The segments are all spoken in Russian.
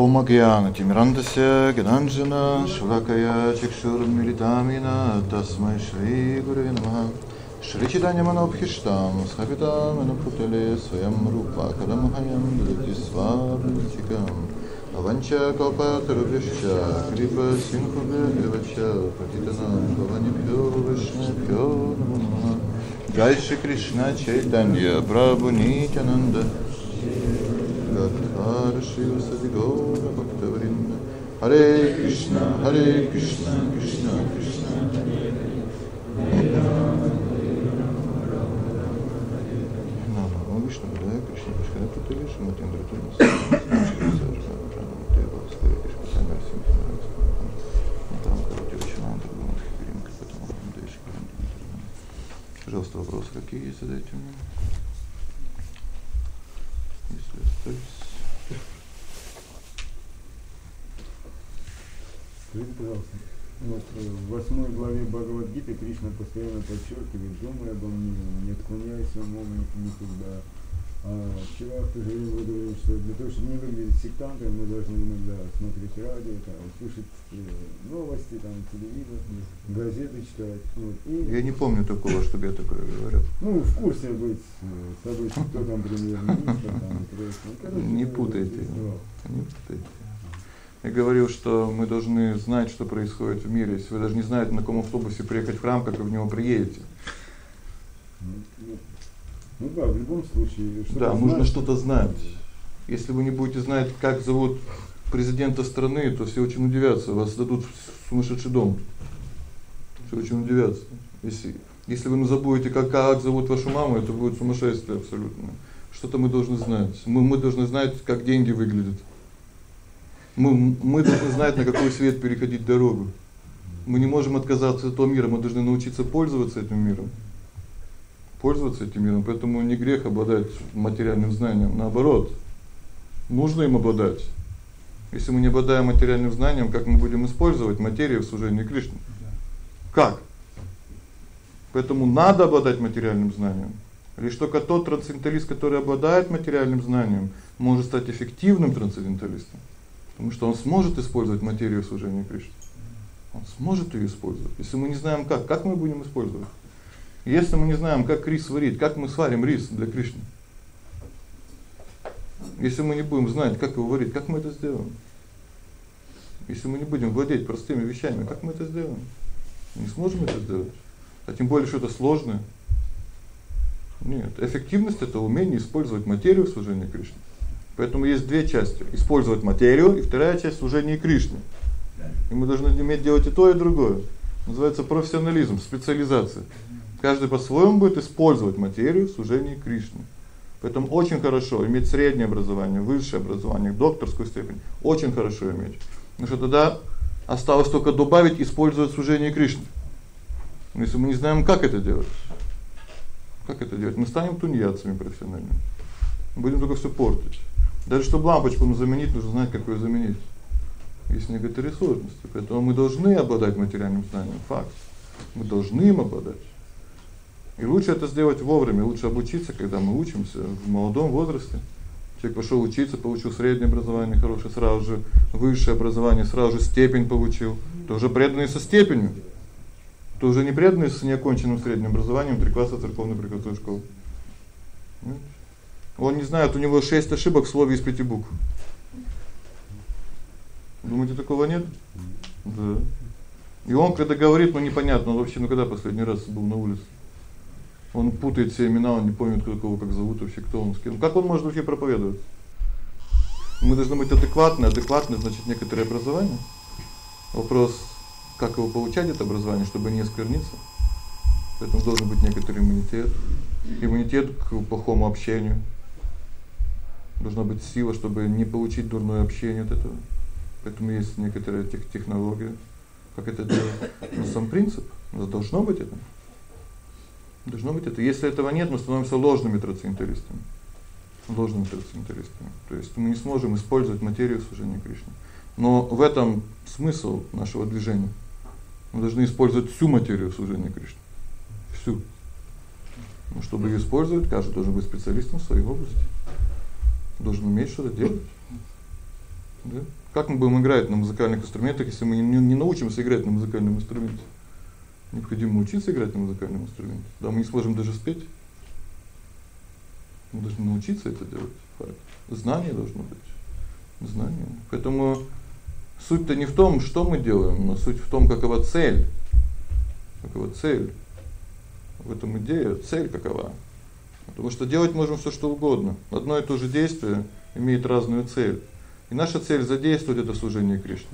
Омагьяна-тимирандася Гиданджана Швакая Чикшурмилитамина Тасмай Шри Намаха Шри Читания Манобхиштам Схапитам Анапутале Своям Рупа Кадамхаям Дратисварчикам Аванча Калпатарубишча Крипа Синхубе Эвача Патитанам Бхаванибхё Вишнабхё Намаха Джай Кришна Чайтанья Прабху Нитянанда Гадхара Шива Садигора Бхактавринда Харе Кришна, Харе Кришна, Кришна, Кришна, Пожалуйста, вопросы какие есть, задайте мне. Скажите, пожалуйста, вот в восьмой главе Бхагавадгиты Кришна постоянно подчеркивает, думай обо мне, не отклоняйся умом никуда. А вчера же время вы говорили, что для того, чтобы не выглядеть сектантами, мы должны иногда смотреть радио, там, слушать э, новости, там, телевизор, газеты читать. Вот. И, я не помню такого, чтобы я такое говорил. Ну, в курсе быть э, событий, кто там премьер-министр, там, ну, Не путайте, не путайте. Я говорил, что мы должны знать, что происходит в мире. Если вы даже не знаете, на каком автобусе приехать в храм, как вы в него приедете. Ну, да, в любом случае, что Да, нужно что-то знать. Если вы не будете знать, как зовут президента страны, то все очень удивятся, вас дадут в сумасшедший дом. Все очень удивятся. Если если вы забудете, как как зовут вашу маму, это будет сумасшествие абсолютно. Что-то мы должны знать. Мы мы должны знать, как деньги выглядят. Мы мы должны знать, на какой свет переходить дорогу. Мы не можем отказаться от этого мира, мы должны научиться пользоваться этим миром пользоваться этим миром, поэтому не грех обладать материальным знанием, наоборот. Нужно им обладать. Если мы не обладаем материальным знанием, как мы будем использовать материю в служении Кришне? Как? Поэтому надо обладать материальным знанием. Лишь только тот трансценденталист, который обладает материальным знанием, может стать эффективным трансценденталистом, потому что он сможет использовать материю в служении Кришне. Он сможет её использовать. Если мы не знаем как, как мы будем использовать? Если мы не знаем, как рис варить, как мы сварим рис для Кришны? Если мы не будем знать, как его варить, как мы это сделаем? Если мы не будем владеть простыми вещами, как мы это сделаем? Не сможем это сделать. А тем более, что это сложно. Нет, эффективность это умение использовать материю в служении Кришне. Поэтому есть две части: использовать материю и вторая часть служения Кришне. И мы должны уметь делать и то, и другое. Называется профессионализм, специализация. Каждый по-своему будет использовать материю в служении Кришне. Поэтому очень хорошо иметь среднее образование, высшее образование, докторскую степень. Очень хорошо иметь. Потому что тогда осталось только добавить использовать служение Кришне. Но если мы не знаем, как это делать, как это делать, мы станем тунеядцами профессиональными. Будем только всё портить. Даже чтобы лампочку заменить, нужно знать, как её заменить. Есть некоторые сложности. Поэтому мы должны обладать материальным знанием, факт. Мы должны им обладать. И лучше это сделать вовремя, лучше обучиться, когда мы учимся в молодом возрасте. Человек пошёл учиться, получил среднее образование хорошее, сразу же высшее образование, сразу же степень получил. То уже преданный со степенью. То уже не преданный с неоконченным средним образованием, три класса церковной приходской школы. Он не знает, у него шесть ошибок в слове из пяти букв. Думаете, такого нет? Да. И он когда говорит, ну непонятно, он вообще ну когда последний раз был на улице? Он путает все имена, он не помнит, какого как зовут вообще, кто он, с кем. Как он может вообще проповедовать? Мы должны быть адекватны, адекватны значит некоторое образование. Вопрос, как его получать это образование, чтобы не оскверниться. Поэтому должен быть некоторый иммунитет. Иммунитет к плохому общению. Должна быть сила, чтобы не получить дурное общение от этого. Поэтому есть некоторая тех технология, как это делать. Но сам принцип, должно быть это. Должно быть это. Если этого нет, мы становимся ложными трансценденталистами. Ложными трансценденталистами. То есть мы не сможем использовать материю в служении Кришне. Но в этом смысл нашего движения. Мы должны использовать всю материю в служении Кришне. Всю. Но чтобы её использовать, каждый должен быть специалистом в своей области. Должен уметь что-то делать. Да? Как мы будем играть на музыкальных инструментах, если мы не, не научимся играть на музыкальном инструменте? Необходимо учиться играть на музыкальном инструменте. Да мы не сможем даже спеть. Мы должны научиться это делать. Факт. Знание должно быть. Знание. Поэтому суть-то не в том, что мы делаем, но суть в том, какова цель. Какова цель. В этом идея, цель какова. Потому что делать можем всё что угодно. Одно и то же действие имеет разную цель. И наша цель задействовать это служение Кришне.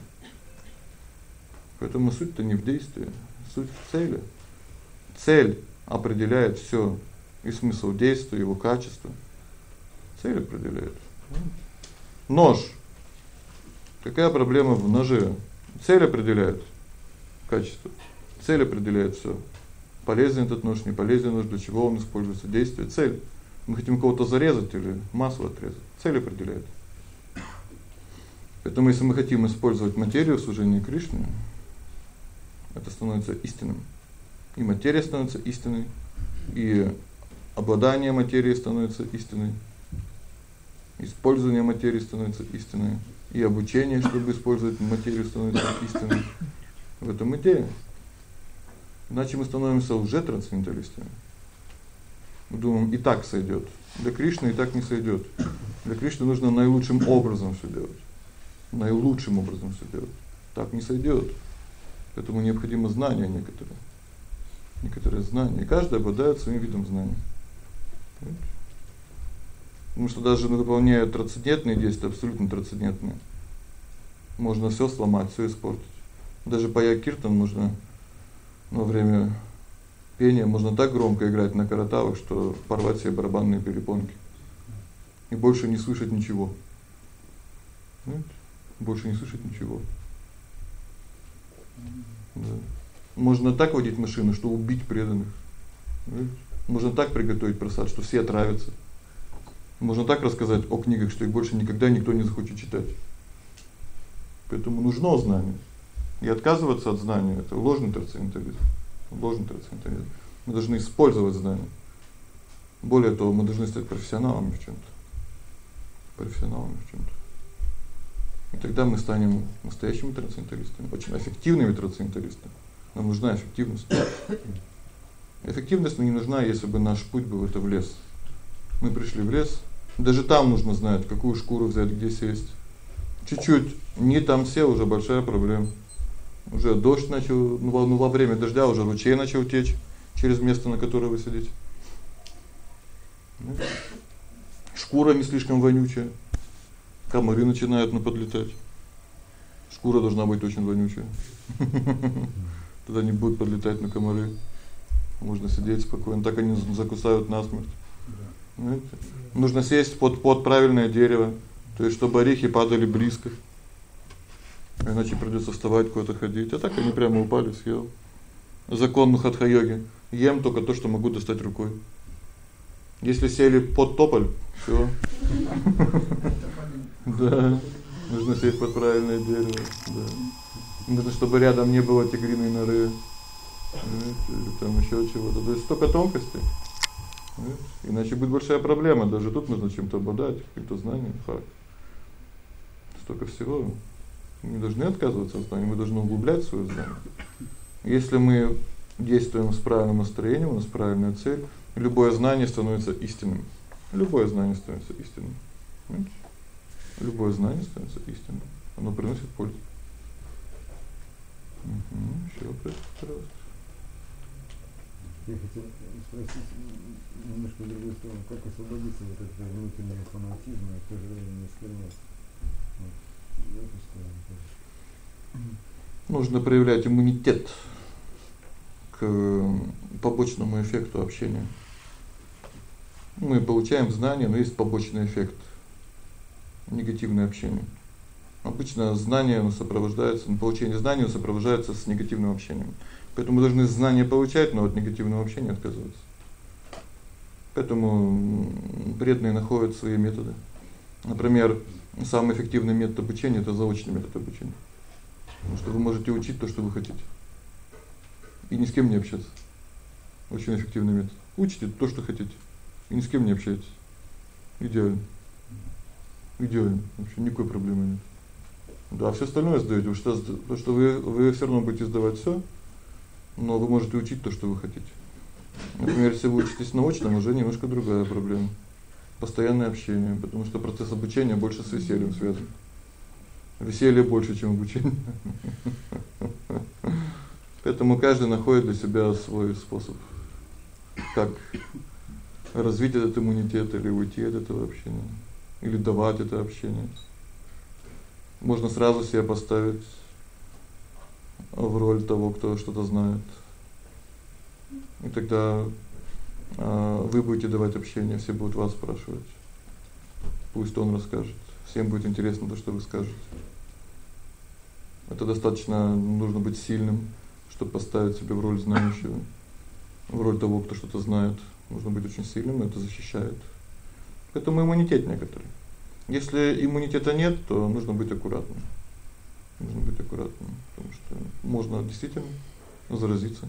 Поэтому суть-то не в действии, суть в цели. Цель определяет всё, и смысл действия, его качество. Цель определяет. Нож. Какая проблема в ноже? Цель определяет качество. Цель определяет всё. Полезен этот нож, не полезен нож, для чего он используется, действие, цель. Мы хотим кого-то зарезать или масло отрезать. Цель определяет. Поэтому если мы хотим использовать материю в служении Кришне, это становится истинным. И материя становится истинной, и обладание материей становится истинной. Использование материи становится истинной, и обучение, чтобы использовать материю, становится истинным. В этом идея. Иначе мы становимся уже трансценденталистами. Мы думаем, и так сойдёт. Для Кришны и так не сойдёт. Для Кришны нужно наилучшим образом всё делать наилучшим образом всё делать. Так не сойдёт. Поэтому необходимо знания некоторые. Некоторые знания. Каждый обладает своим видом знаний. Потому что даже выполняя трансцендентные действия, абсолютно трансцендентные, можно всё сломать, всё испортить. Даже поя киртан можно во время пения можно так громко играть на каратавах, что порвать себе барабанные перепонки. И больше не слышать ничего. Понимаете? больше не слышать ничего. Да. Можно так водить машину, что убить преданных. Видите? Можно так приготовить просад, что все отравятся. Можно так рассказать о книгах, что их больше никогда никто не захочет читать. Поэтому нужно знание. И отказываться от знания это ложный трансцендентализм. Ложный трансцендентализм. Мы должны использовать знания. Более того, мы должны стать профессионалами в чём-то. Профессионалами в чём-то. И тогда мы станем настоящими трансценденталистами, очень эффективными трансценденталистами. Нам нужна эффективность. Эффективность нам не нужна, если бы наш путь был это в лес. Мы пришли в лес, даже там нужно знать, какую шкуру взять, где сесть. Чуть-чуть не там сел уже большая проблема. Уже дождь начал, ну во, ну, во время дождя уже ручей начал течь через место, на которое вы сидите. Шкура не слишком вонючая комары начинают наподлетать. Шкура должна быть очень вонючая. Тогда не будут подлетать на комары. Можно сидеть спокойно, так они закусают насмерть. Знаете? Нужно сесть под под правильное дерево, то есть чтобы орехи падали близко. Иначе придётся вставать куда-то ходить. А так они прямо упали, съел. Закон хатха-йоги. Ем только то, что могу достать рукой. Если сели под тополь, всё. Да. Нужно сесть под правильное дерево, да. Нужно, чтобы рядом не было тигриной норы. Или там ещё чего-то. То есть столько тонкостей. Иначе будет большая проблема. Даже тут нужно чем-то обладать, каким-то знанием, факт. Столько всего. Не должны отказываться от знаний, мы должны углублять своё знание. Если мы действуем с правильным настроением, у нас правильная цель, любое знание становится истинным. Любое знание становится истинным. Понимаете? Любое знание становится истинным. Оно приносит пользу. Угу. Ещё пожалуйста. Я хотел спросить немножко в другую сторону, как освободиться от этого внутреннего фанатизма и в то. Вот, в эту сторону тоже. Нужно проявлять иммунитет к побочному эффекту общения. Мы получаем знания, но есть побочный эффект негативное общение. Обычно знание оно сопровождается, ну, получение знаний оно сопровождается с негативным общением. Поэтому мы должны знания получать, но от негативного общения отказываться. Поэтому преданные находят свои методы. Например, самый эффективный метод обучения это заочный метод обучения. Потому что вы можете учить то, что вы хотите. И ни с кем не общаться. Очень эффективный метод. Учите то, что хотите. И ни с кем не общайтесь. Идеально. Идеально. Вообще никакой проблемы нет. Да, всё остальное сдаёте, что то, что вы вы всё равно будете сдавать всё, но вы можете учить то, что вы хотите. Например, если вы учитесь на очном, уже немножко другая проблема. Постоянное общение, потому что процесс обучения больше с весельем связан. Веселье больше, чем обучение. Поэтому каждый находит для себя свой способ как развить этот иммунитет или уйти от этого общения, или давать это общение. Можно сразу себя поставить в роль того, кто что-то знает. И тогда вы будете давать общение, все будут вас спрашивать. Пусть он расскажет. Всем будет интересно то, что вы скажете. Это достаточно нужно быть сильным, чтобы поставить себя в роль знающего, в роль того, кто что-то знает. Нужно быть очень сильным, это защищает. Поэтому иммунитет некоторый. Если иммунитета нет, то нужно быть аккуратным. Нужно быть аккуратным, потому что можно действительно заразиться.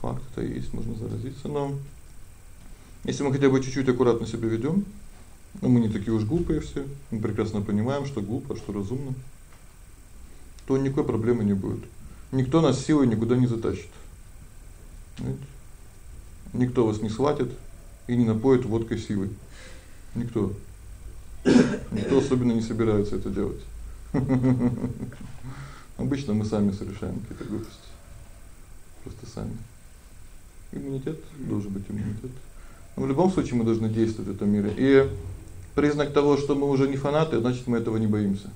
Факт это есть, можно заразиться, но если мы хотя бы чуть-чуть аккуратно себя ведём, но мы не такие уж глупые все, мы прекрасно понимаем, что глупо, что разумно, то никакой проблемы не будет. Никто нас силой никуда не затащит. Знаете? Никто вас не схватит и не напоит водкой силой. Никто. Никто особенно не собирается это делать. Обычно мы сами совершаем какие-то глупости. Просто сами. Иммунитет должен быть иммунитет. Но в любом случае мы должны действовать в этом мире. И признак того, что мы уже не фанаты, значит, мы этого не боимся.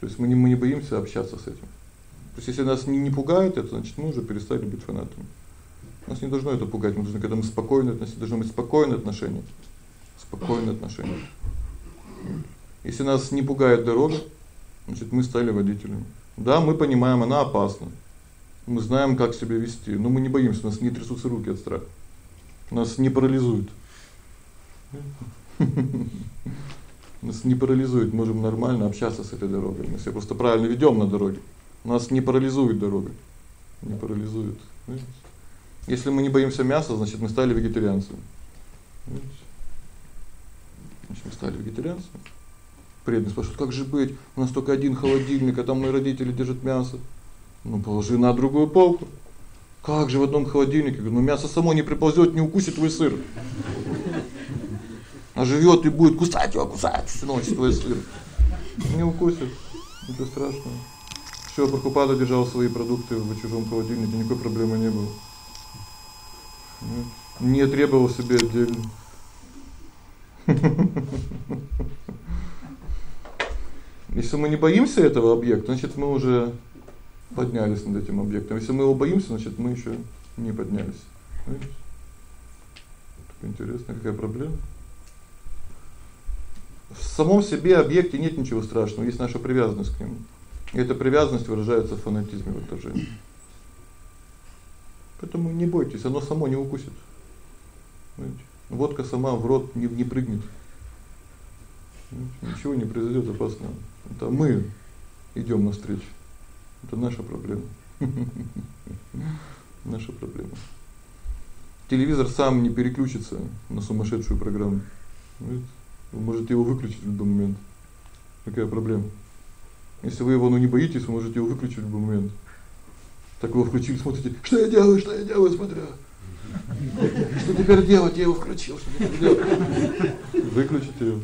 То есть мы не мы не боимся общаться с этим. То есть если нас не не пугает это, значит, мы уже перестали быть фанатами. Нас не должно это пугать, мы должны к этому спокойно относиться, должно быть спокойное отношение. Спокойное отношение. Если нас не пугает дорога, значит, мы стали водителями. Да, мы понимаем, она опасна. Мы знаем, как себя вести, но мы не боимся, у нас не трясутся руки от страха. Нас не парализует. Нас не парализует, можем нормально общаться с этой дорогой. Мы себя просто правильно ведём на дороге. Нас не парализует дорога. Не парализует. Если мы не боимся мяса, значит, мы стали вегетарианцами. Значит, мы стали вегетарианцами. Преданные спрашивают: "Как же быть? У нас только один холодильник, а там мои родители держат мясо". Ну, положи на другую полку. Как же в одном холодильнике? ну мясо само не приползёт, не укусит твой сыр. А живёт и будет кусать его, кусать всю ночь твой сыр. Не укусит. Это страшно. Всё, Прабхупада держал свои продукты в чужом холодильнике, никакой проблемы не было. Не требовал себе отдельно. Если мы не боимся этого объекта, значит, мы уже поднялись над этим объектом. Если мы его боимся, значит, мы ещё не поднялись. Понимаете? Так интересно, какая проблема? В самом себе объекте нет ничего страшного, есть наша привязанность к нему. И эта привязанность выражается в фанатизме, в отторжении. Поэтому не бойтесь, оно само не укусит. Понимаете? Водка сама в рот не не прыгнет. Ничего не произойдёт опасного. Это мы идём навстречу. Это наша проблема. Наша проблема. Телевизор сам не переключится на сумасшедшую программу. Вы можете его выключить в любой момент. Какая проблема? Если вы его ну не боитесь, вы можете его выключить в любой момент. Так вы включили, смотрите: "Что я делаю? Что я делаю?" смотрю. Что теперь делать? Я его включил, что теперь делать? Выключите его.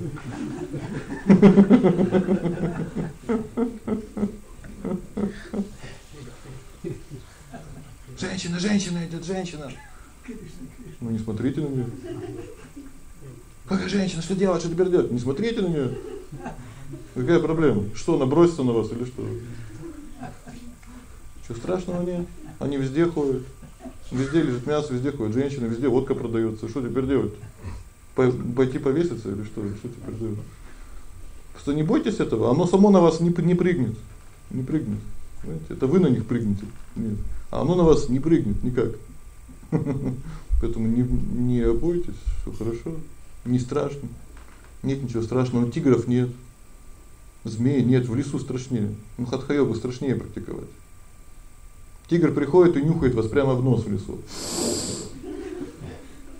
Женщина, женщина идёт, женщина. Ну не смотрите на неё. Какая женщина, что делать, что теперь делать? Не смотрите на неё. Какая проблема? Что, она бросится на вас или что? Что страшного нет? Они везде ходят. Везде лежит мясо, везде ходят женщины, везде водка продаётся. Что теперь делать? Пойти повеситься или что? Что теперь делать? Просто не бойтесь этого, оно само на вас не не прыгнет. Не прыгнет. Понимаете? Это вы на них прыгнете. Нет. А оно на вас не прыгнет никак. Поэтому не не бойтесь, всё хорошо. Не страшно. Нет ничего страшного, тигров нет. Змей нет, в лесу страшнее. Ну хатха-йогу страшнее практиковать. Тигр приходит и нюхает вас прямо в нос в лесу.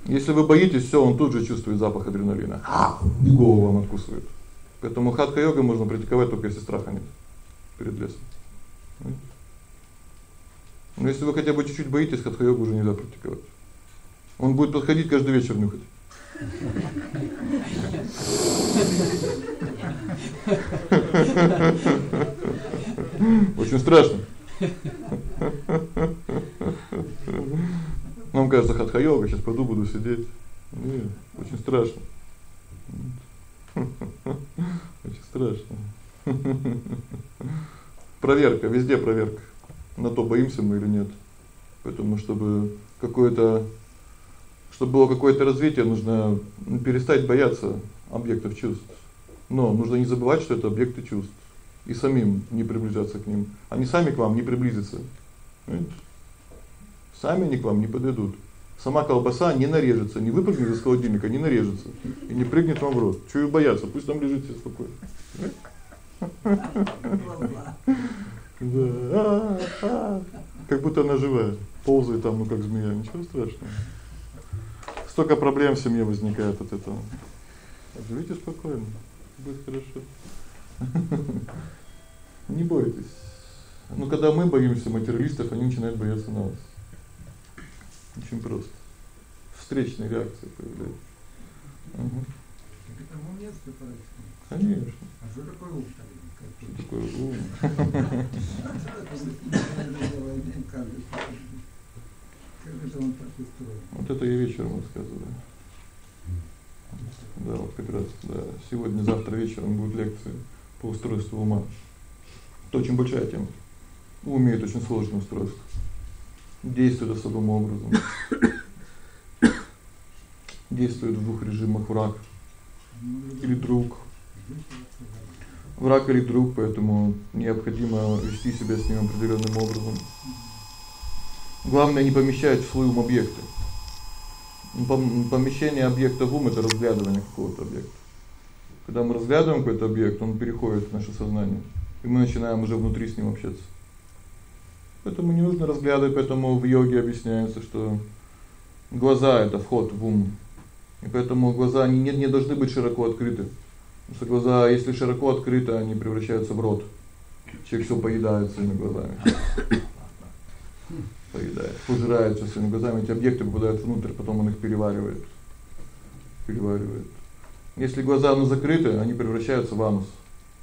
Если вы боитесь, всё, он тут же чувствует запах адреналина. Голову вам откусывает. Поэтому хатха-йога можно практиковать только если страха нет перед лесом. Но если вы хотя бы чуть-чуть боитесь, хатха-йогу уже нельзя практиковать. Он будет подходить каждый вечер нюхать. Очень страшно. Нам кажется, хатха-йога, сейчас пойду буду сидеть. Нет, очень страшно. Очень страшно. Проверка, везде проверка. На то боимся мы или нет. Поэтому чтобы какое-то чтобы было какое-то развитие, нужно перестать бояться объектов чувств. Но нужно не забывать, что это объекты чувств, и самим не приближаться к ним. Они сами к вам не приблизятся. Понимаете? Сами они к вам не подойдут. Сама колбаса не нарежется, не выпрыгнет из холодильника, не нарежется и не прыгнет вам в рот. Чего бояться, пусть там лежит себе спокойно. Да. Как будто она живая, ползает там, ну как змея, ничего страшного. Столько проблем в семье возникает от этого. Живите спокойно, будет хорошо. Не бойтесь. Ну когда мы боимся материалистов, они начинают бояться нас. Очень просто. Встречная реакция появляется. Угу. Это момент Конечно. А что такое ум? Что такое ум? Как это он так устроен? Вот это я вечером рассказываю. Да, вот как раз, да. Сегодня, завтра вечером будет лекция по устройству ума. Это очень большая тема. Ум имеет очень сложное устройство действует особым образом. Действует в двух режимах враг или друг. Враг или друг, поэтому необходимо вести себя с ним определенным образом. Главное не помещать в свой ум объекты. Помещение объекта в ум это разглядывание какого-то объекта. Когда мы разглядываем какой-то объект, он переходит в наше сознание, и мы начинаем уже внутри с ним общаться. Поэтому не нужно разглядывать, поэтому в йоге объясняется, что глаза это вход в ум. И поэтому глаза они не не должны быть широко открыты. Потому что глаза, если широко открыты, они превращаются в рот. Человек всё поедает своими глазами. Поедает, пожирает всё своими глазами, эти объекты попадают внутрь, потом он их переваривает. Переваривает. Если глаза ну закрыты, они превращаются в анус.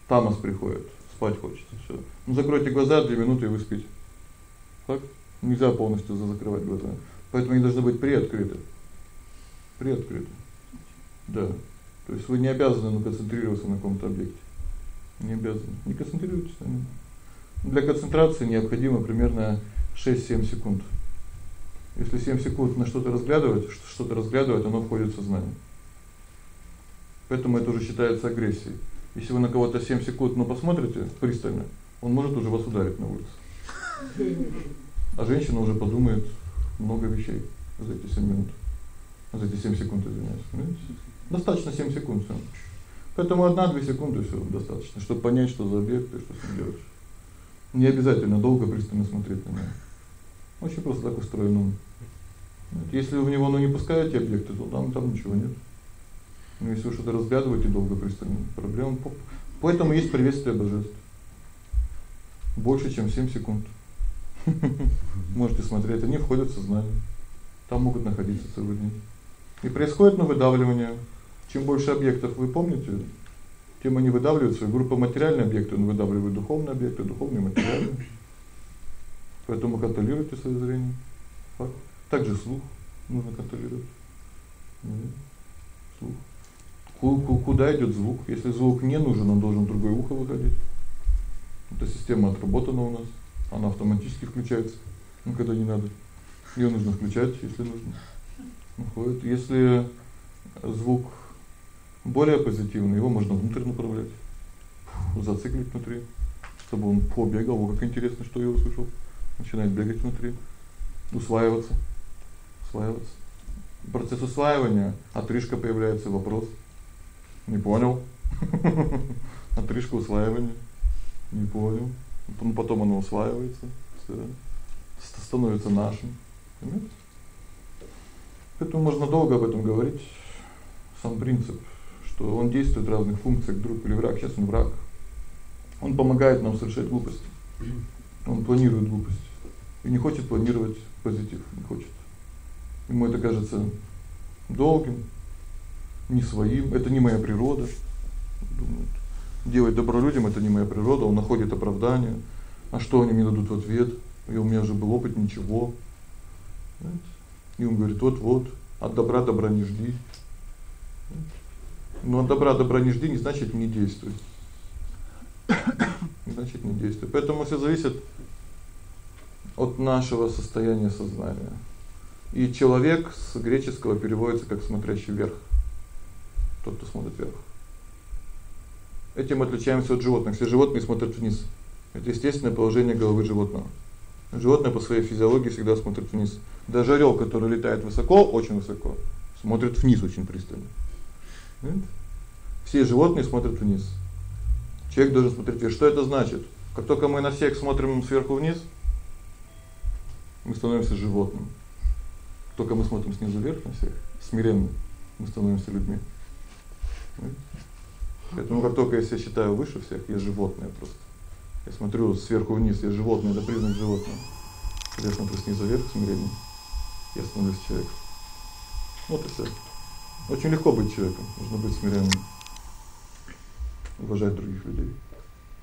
Тамас приходит, спать хочется, всё. Ну закройте глаза 2 минуты и вы спите. Так? Нельзя полностью закрывать глаза. Поэтому они должны быть приоткрыты. Приоткрыты. Да. То есть вы не обязаны ну, концентрироваться на каком-то объекте. Не обязаны. Не концентрируйтесь на нем. Для концентрации необходимо примерно 6-7 секунд. Если 7 секунд на что-то разглядывать, что-то разглядывать, оно входит в сознание. Поэтому это уже считается агрессией. Если вы на кого-то 7 секунд, ну, посмотрите пристально, он может уже вас ударить на улице. А женщина уже подумает много вещей за эти 7 минут. За эти 7 секунд, извиняюсь. Понимаете? Достаточно 7 секунд всё. Поэтому 1-2 секунды всё достаточно, чтобы понять, что за объект и что с ним делать. Не обязательно долго пристально смотреть на него. Очень просто так устроен ум. Если в него ну не пускаете объекты, то там там ничего нет. Но если что-то разглядываете долго пристально, проблем. Поэтому есть приветствие божеств. Больше, чем 7 секунд. Можете смотреть, они входят в сознание. Там могут находиться целый день. И происходит ну выдавливание. Чем больше объектов вы помните, тем они выдавливаются. Группа материальные объекты, он выдавливает духовные объекты, духовные материальные. Поэтому контролируйте своё зрение. Факт. Также слух нужно контролировать. Слух. Куда идёт звук? Если звук не нужен, он должен в другое ухо выходить. Эта система отработана у нас она автоматически включается, ну когда не надо. Её нужно включать, если нужно. Уходит. Если звук более позитивный, его можно внутрь направлять. Зациклить внутри, чтобы он побегал, как интересно, что я услышал. Начинает бегать внутри, усваиваться. Усваиваться. Процесс усваивания, отрыжка появляется вопрос. Не понял. Отрыжка усваивания. Не понял. Ну потом оно усваивается, всё становится нашим. Понимаете? Поэтому можно долго об этом говорить. Сам принцип, что он действует в разных функциях, друг или враг. Сейчас он враг. Он помогает нам совершать глупости. Он планирует глупость и не хочет планировать позитив, не хочет. Ему это кажется долгим, не своим, это не моя природа. Думает, делать добро людям это не моя природа, он находит оправдание. А что они мне дадут в ответ? И у меня уже был опыт ничего. И он говорит: "Вот-вот, от добра добра не жди". Но от добра добра не жди не значит не действуй. Не значит не действуй. Поэтому всё зависит от нашего состояния сознания. И человек с греческого переводится как смотрящий вверх. Тот, кто смотрит вверх. Этим отличаемся от животных. Все животные смотрят вниз. Это естественное положение головы животного. Животное по своей физиологии всегда смотрит вниз. Даже орёл, который летает высоко, очень высоко, смотрит вниз очень пристально. Нет? Все животные смотрят вниз. Человек должен смотреть вверх. Что это значит? Как только мы на всех смотрим сверху вниз, мы становимся животным. Только мы смотрим снизу вверх на всех, смиренно, мы становимся людьми. Поэтому как только я себя считаю выше всех, я животное просто. Я смотрю сверху вниз, я животное, это признак животного. Я смотрю снизу вверх смиренно, я становлюсь человеком. Вот и всё. Очень легко быть человеком, нужно быть смиренным. Уважать других людей,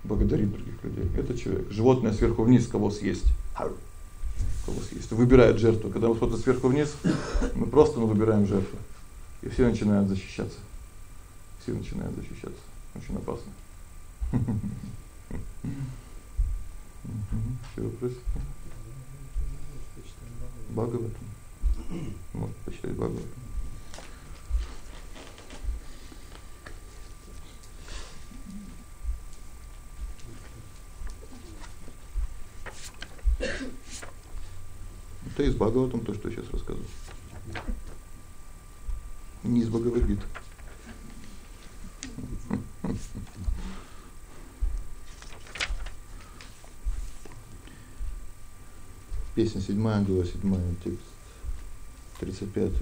благодарить других людей. Это человек. Животное сверху вниз кого съесть. Кого съесть. Выбирает жертву. Когда мы смотрим сверху вниз, мы просто ну, выбираем жертву. И все начинают защищаться. Все начинают защищаться. Очень опасно. Ещё вопросы? Бхагаватам. Может почитать Бхагаватам. Это из Бхагаватам то, что сейчас рассказываю. Не из Бхагавад-гиты. Песня 7, глава 7, текст 35.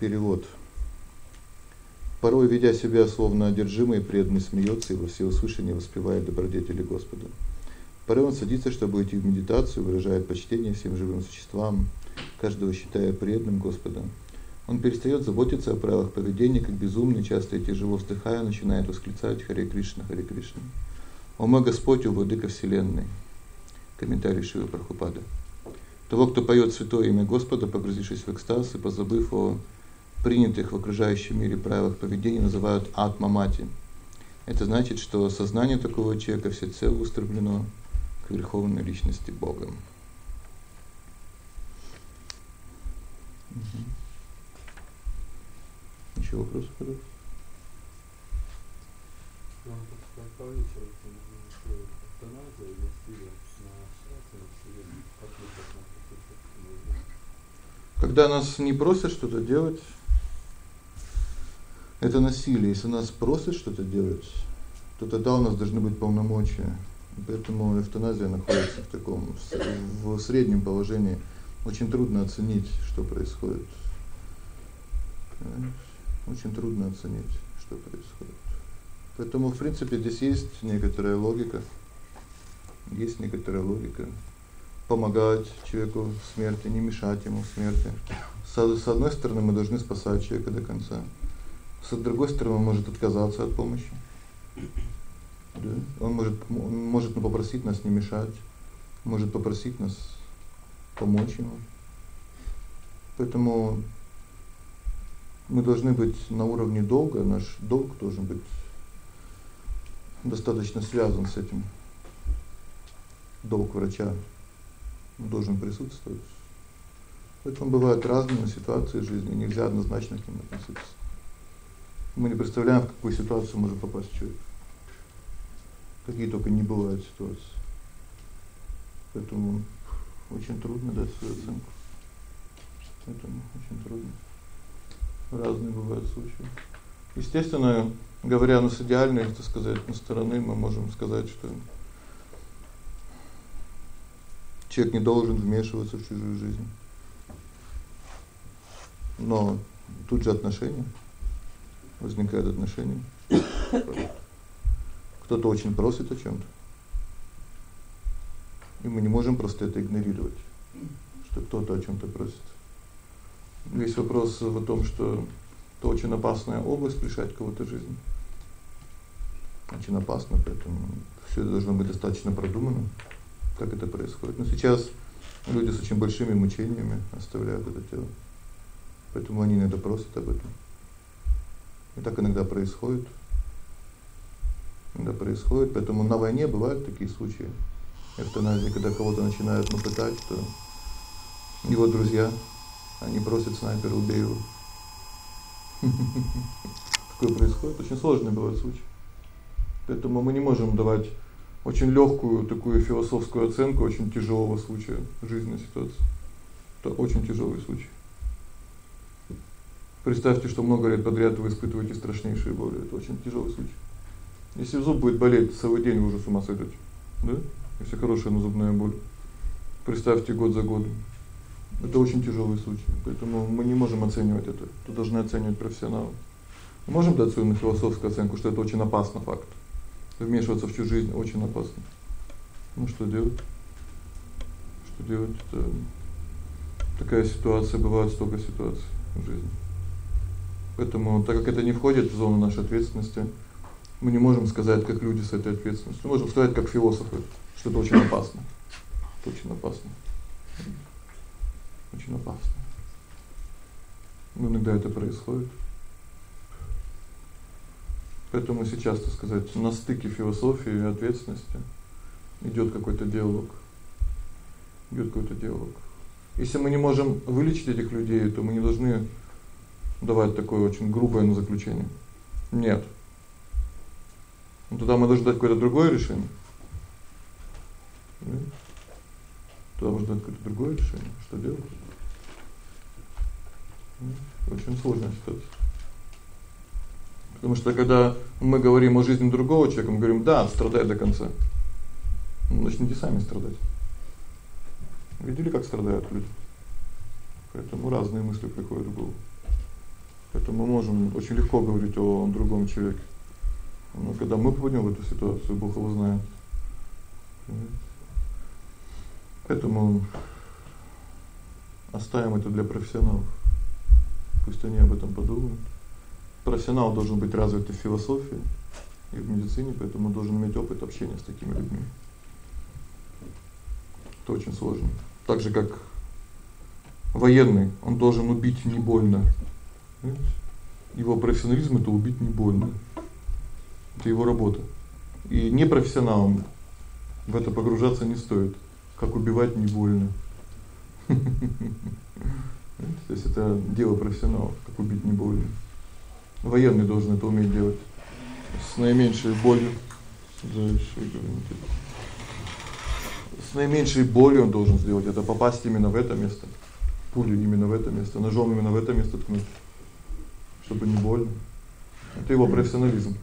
Перевод. Порой, ведя себя словно одержимый, преданный смеется и во всеуслышание воспевает добродетели Господа. Порой он садится, чтобы идти в медитацию, выражает почтение всем живым существам, каждого считая преданным Господа. Он перестает заботиться о правилах поведения, как безумный, часто и тяжело вздыхая, начинает восклицать Харе Кришна, Харе Кришна. О мой Господь, о владыка вселенной. Комментарий Шивы Прабхупады. Того, кто поет святое имя Господа, погрузившись в экстаз и позабыв о принятых в окружающем мире правилах поведения называют атма-мати. Это значит, что сознание такого человека всецело устремлено к верховной личности Бога. Угу. Еще вопросы, пожалуйста? Когда нас не просят что-то делать, это насилие. Если нас просят что-то делать, то тогда у нас должны быть полномочия. Поэтому эвтаназия находится в таком в среднем положении. Очень трудно оценить, что происходит. Очень трудно оценить, что происходит. Поэтому, в принципе, здесь есть некоторая логика. Есть некоторая логика помогать человеку в смерти, не мешать ему в смерти. С, с одной стороны, мы должны спасать человека до конца. С другой стороны, он может отказаться от помощи. Да? Он может он может ну, попросить нас не мешать, может попросить нас помочь ему. Поэтому мы должны быть на уровне долга, наш долг должен быть достаточно связан с этим. Долг врача должен присутствовать. Поэтому бывают разные ситуации жизни, нельзя однозначно к ним относиться. Мы не представляем, в какую ситуацию может попасть человек. Какие только не бывают ситуации. Поэтому очень трудно дать свою оценку. Поэтому очень трудно. Разные бывают случаи. Естественно, говоря ну с идеальной, так сказать, на стороны, мы можем сказать, что человек не должен вмешиваться в чужую жизнь. Но тут же отношения. Возникают отношения. Кто-то очень просит о чём-то. И мы не можем просто это игнорировать, что кто-то о чём-то просит. Весь вопрос в том, что это очень опасная область лишать кого-то жизни. Очень опасно, поэтому это должно быть достаточно продумано, как это происходит. Но сейчас люди с очень большими мучениями оставляют это тело. Поэтому они иногда просят об этом. И так иногда происходит. Иногда происходит, поэтому на войне бывают такие случаи. Эвтаназия, когда кого-то начинают ну то его друзья, они просят снайпера убей его. Такое происходит, очень сложные бывают случаи. Поэтому мы не можем давать очень лёгкую такую философскую оценку очень тяжелого случая жизненной ситуации. Это очень тяжелый случай. Представьте, что много лет подряд вы испытываете страшнейшие боли. Это очень тяжелый случай. Если зуб будет болеть целый день, вы уже с ума сойдёте. Да? Если хорошая но зубная боль. Представьте год за годом. Это очень тяжелый случай. Поэтому мы не можем оценивать это. Это должны оценивать профессионалы. Мы можем дать свою философскую оценку, что это очень опасный факт. Вмешиваться в чужую жизнь очень опасно. Ну что делать? Что делать? Это такая ситуация, бывает столько ситуаций в жизни. Поэтому, так как это не входит в зону нашей ответственности, мы не можем сказать, как люди с этой ответственностью. Мы можем сказать, как философы, что это очень опасно. Это очень опасно. Очень опасно. Но иногда это происходит. Поэтому сейчас, так сказать, на стыке философии и ответственности идёт какой-то диалог. Идёт какой-то диалог. Если мы не можем вылечить этих людей, то мы не должны давать такое очень грубое заключение. Нет. Ну тогда мы должны дать какое-то другое решение. Тогда можно дать какое-то другое решение. Что делать? Очень сложная ситуация. Потому что когда мы говорим о жизни другого человека, мы говорим: "Да, страдай до конца". Ну, начните сами страдать. Видели, как страдают люди? Поэтому разные мысли приходят в голову. Поэтому мы можем очень легко говорить о другом человеке. Но когда мы попадём в эту ситуацию, Бог его знает. Поэтому оставим это для профессионалов. Пусть они об этом подумают. Профессионал должен быть развит в философии и в медицине, поэтому должен иметь опыт общения с такими людьми. Это очень сложно. Так же как военный, он должен убить не больно. Его профессионализм это убить не больно. Это его работа. И непрофессионалам в это погружаться не стоит. Как убивать не больно. То есть это дело профессионалов, как убить не больно. Военный должен это уметь делать с наименьшей болью. С наименьшей болью он должен сделать это попасть именно в это место. Пулю именно в это место, ножом именно в это место ткнуть чтобы не больно. Это его профессионализм.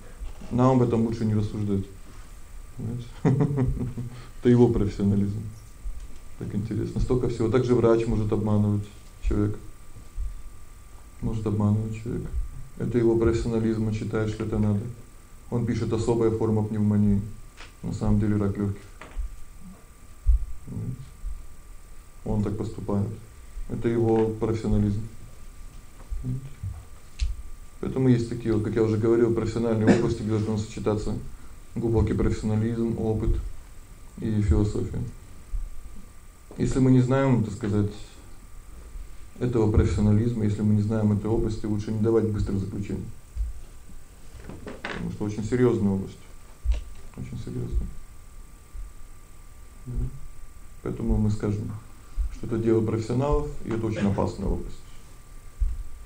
Нам об этом лучше не рассуждать. Понимаете? Это его профессионализм. Так интересно. Столько всего. Также врач может обманывать человека. Может обманывать человека. Это его профессионализм, он считает, что это надо. Он пишет особая форма пневмонии. На самом деле рак лёгких. Он так поступает. Это его профессионализм. Поэтому есть такие, как я уже говорил, профессиональные области, где должен сочетаться глубокий профессионализм, опыт и философия. Если мы не знаем, так сказать, этого профессионализма, если мы не знаем этой области, лучше не давать быстрых заключений. Потому что очень серьёзная область. Очень серьёзная. Поэтому мы скажем, что это дело профессионалов, и это очень опасная область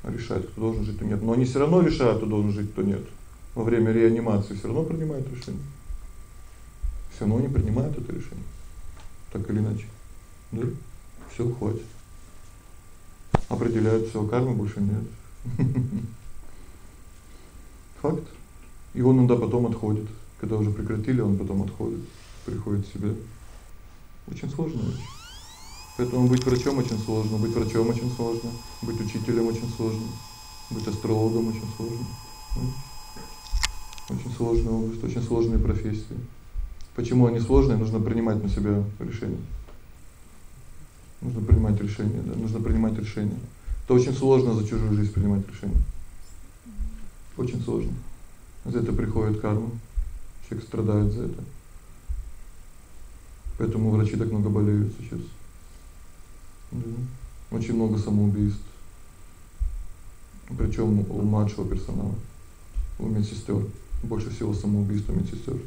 решать, кто должен жить, кто нет. Но они всё равно решают, кто должен жить, кто нет. Во время реанимации всё равно принимают решение. Всё равно они принимают это решение. Так или иначе. Да? Всё, хватит. Определяют всё, кармы больше нет. Факт. И он иногда потом отходит. Когда уже прекратили, он потом отходит, приходит в себя. Очень сложно вещь. Поэтому быть врачом очень сложно, быть врачом очень сложно, быть учителем очень сложно. Быть астрологом очень сложно. Очень сложная очень сложные профессии. Почему они сложные? Нужно принимать на себя решения. Нужно принимать решения, да, нужно принимать решения. Это очень сложно за чужую жизнь принимать решения. Очень сложно. За это приходит карма. Человек страдает за это. Поэтому врачи так много болеют сейчас. Да. Очень много самоубийств. Причём у младшего персонала, у медсестёр больше всего самоубийств у медсестёр.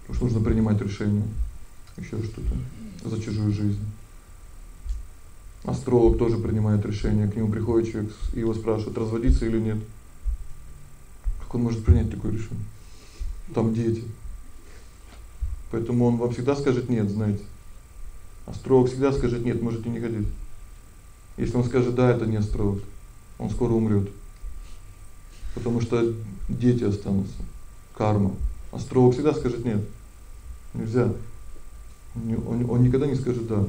Потому что нужно принимать решения, ещё что-то за чужую жизнь. Астролог тоже принимает решение, к нему приходит человек и его спрашивают, разводиться или нет. Как он может принять такое решение? Там дети. Поэтому он вам всегда скажет нет, знаете. Астролог всегда скажет нет, можете не ходить. Если он скажет да, это не астролог. Он скоро умрёт. Потому что дети останутся. Карма. Астролог всегда скажет нет. Нельзя. Он, он никогда не скажет да.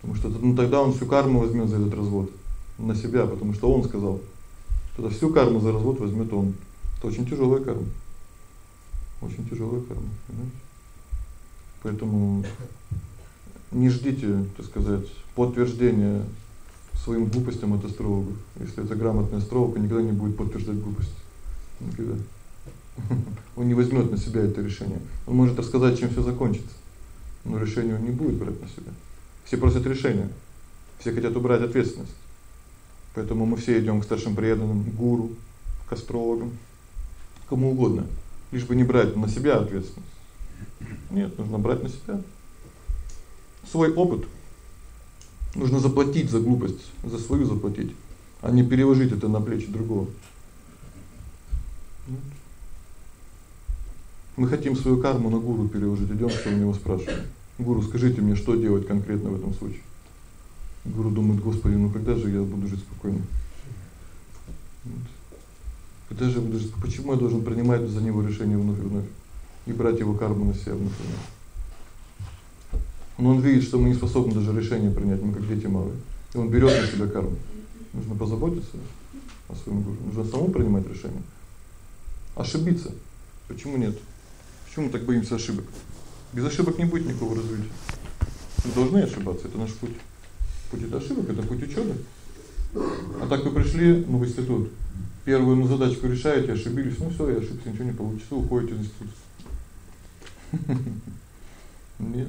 Потому что ну тогда он всю карму возьмёт за этот развод на себя, потому что он сказал. Тогда всю карму за развод возьмёт он. Это очень тяжёлая карма. Очень тяжёлая карма, понимаете? Поэтому не ждите, так сказать, подтверждения своим глупостям от астрологов. Если это грамотный астролог, он никогда не будет подтверждать глупость. Никогда. Он не возьмёт на себя это решение. Он может рассказать, чем всё закончится, но решение он не будет брать на себя. Все просят решения. Все хотят убрать ответственность. Поэтому мы все идём к старшим преданным, гуру, к астрологам, кому угодно, лишь бы не брать на себя ответственность. Нет, нужно брать на себя свой опыт. Нужно заплатить за глупость, за свою заплатить, а не переложить это на плечи другого. Мы хотим свою карму на гуру переложить, идём, что у него спрашиваем. Гуру, скажите мне, что делать конкретно в этом случае? Гуру думает: "Господи, ну когда же я буду жить спокойно?" Когда же буду жить? Почему я должен принимать за него решение вновь и вновь и брать его карму на себя вновь и вновь? Но он видит, что мы не способны даже решение принять, мы как дети малые. И он берёт на себя карму. Нужно позаботиться о своём гуру. Нужно самому принимать решение. Ошибиться. Почему нет? Почему мы так боимся ошибок? Без ошибок не будет никакого развития. Мы должны ошибаться, это наш путь. Путь это ошибок, это путь учёбы. А так вы пришли ну, в институт. Первую ну, задачку решаете, ошибились, ну всё, я ошибся, ничего не получится, уходите из института. Нет.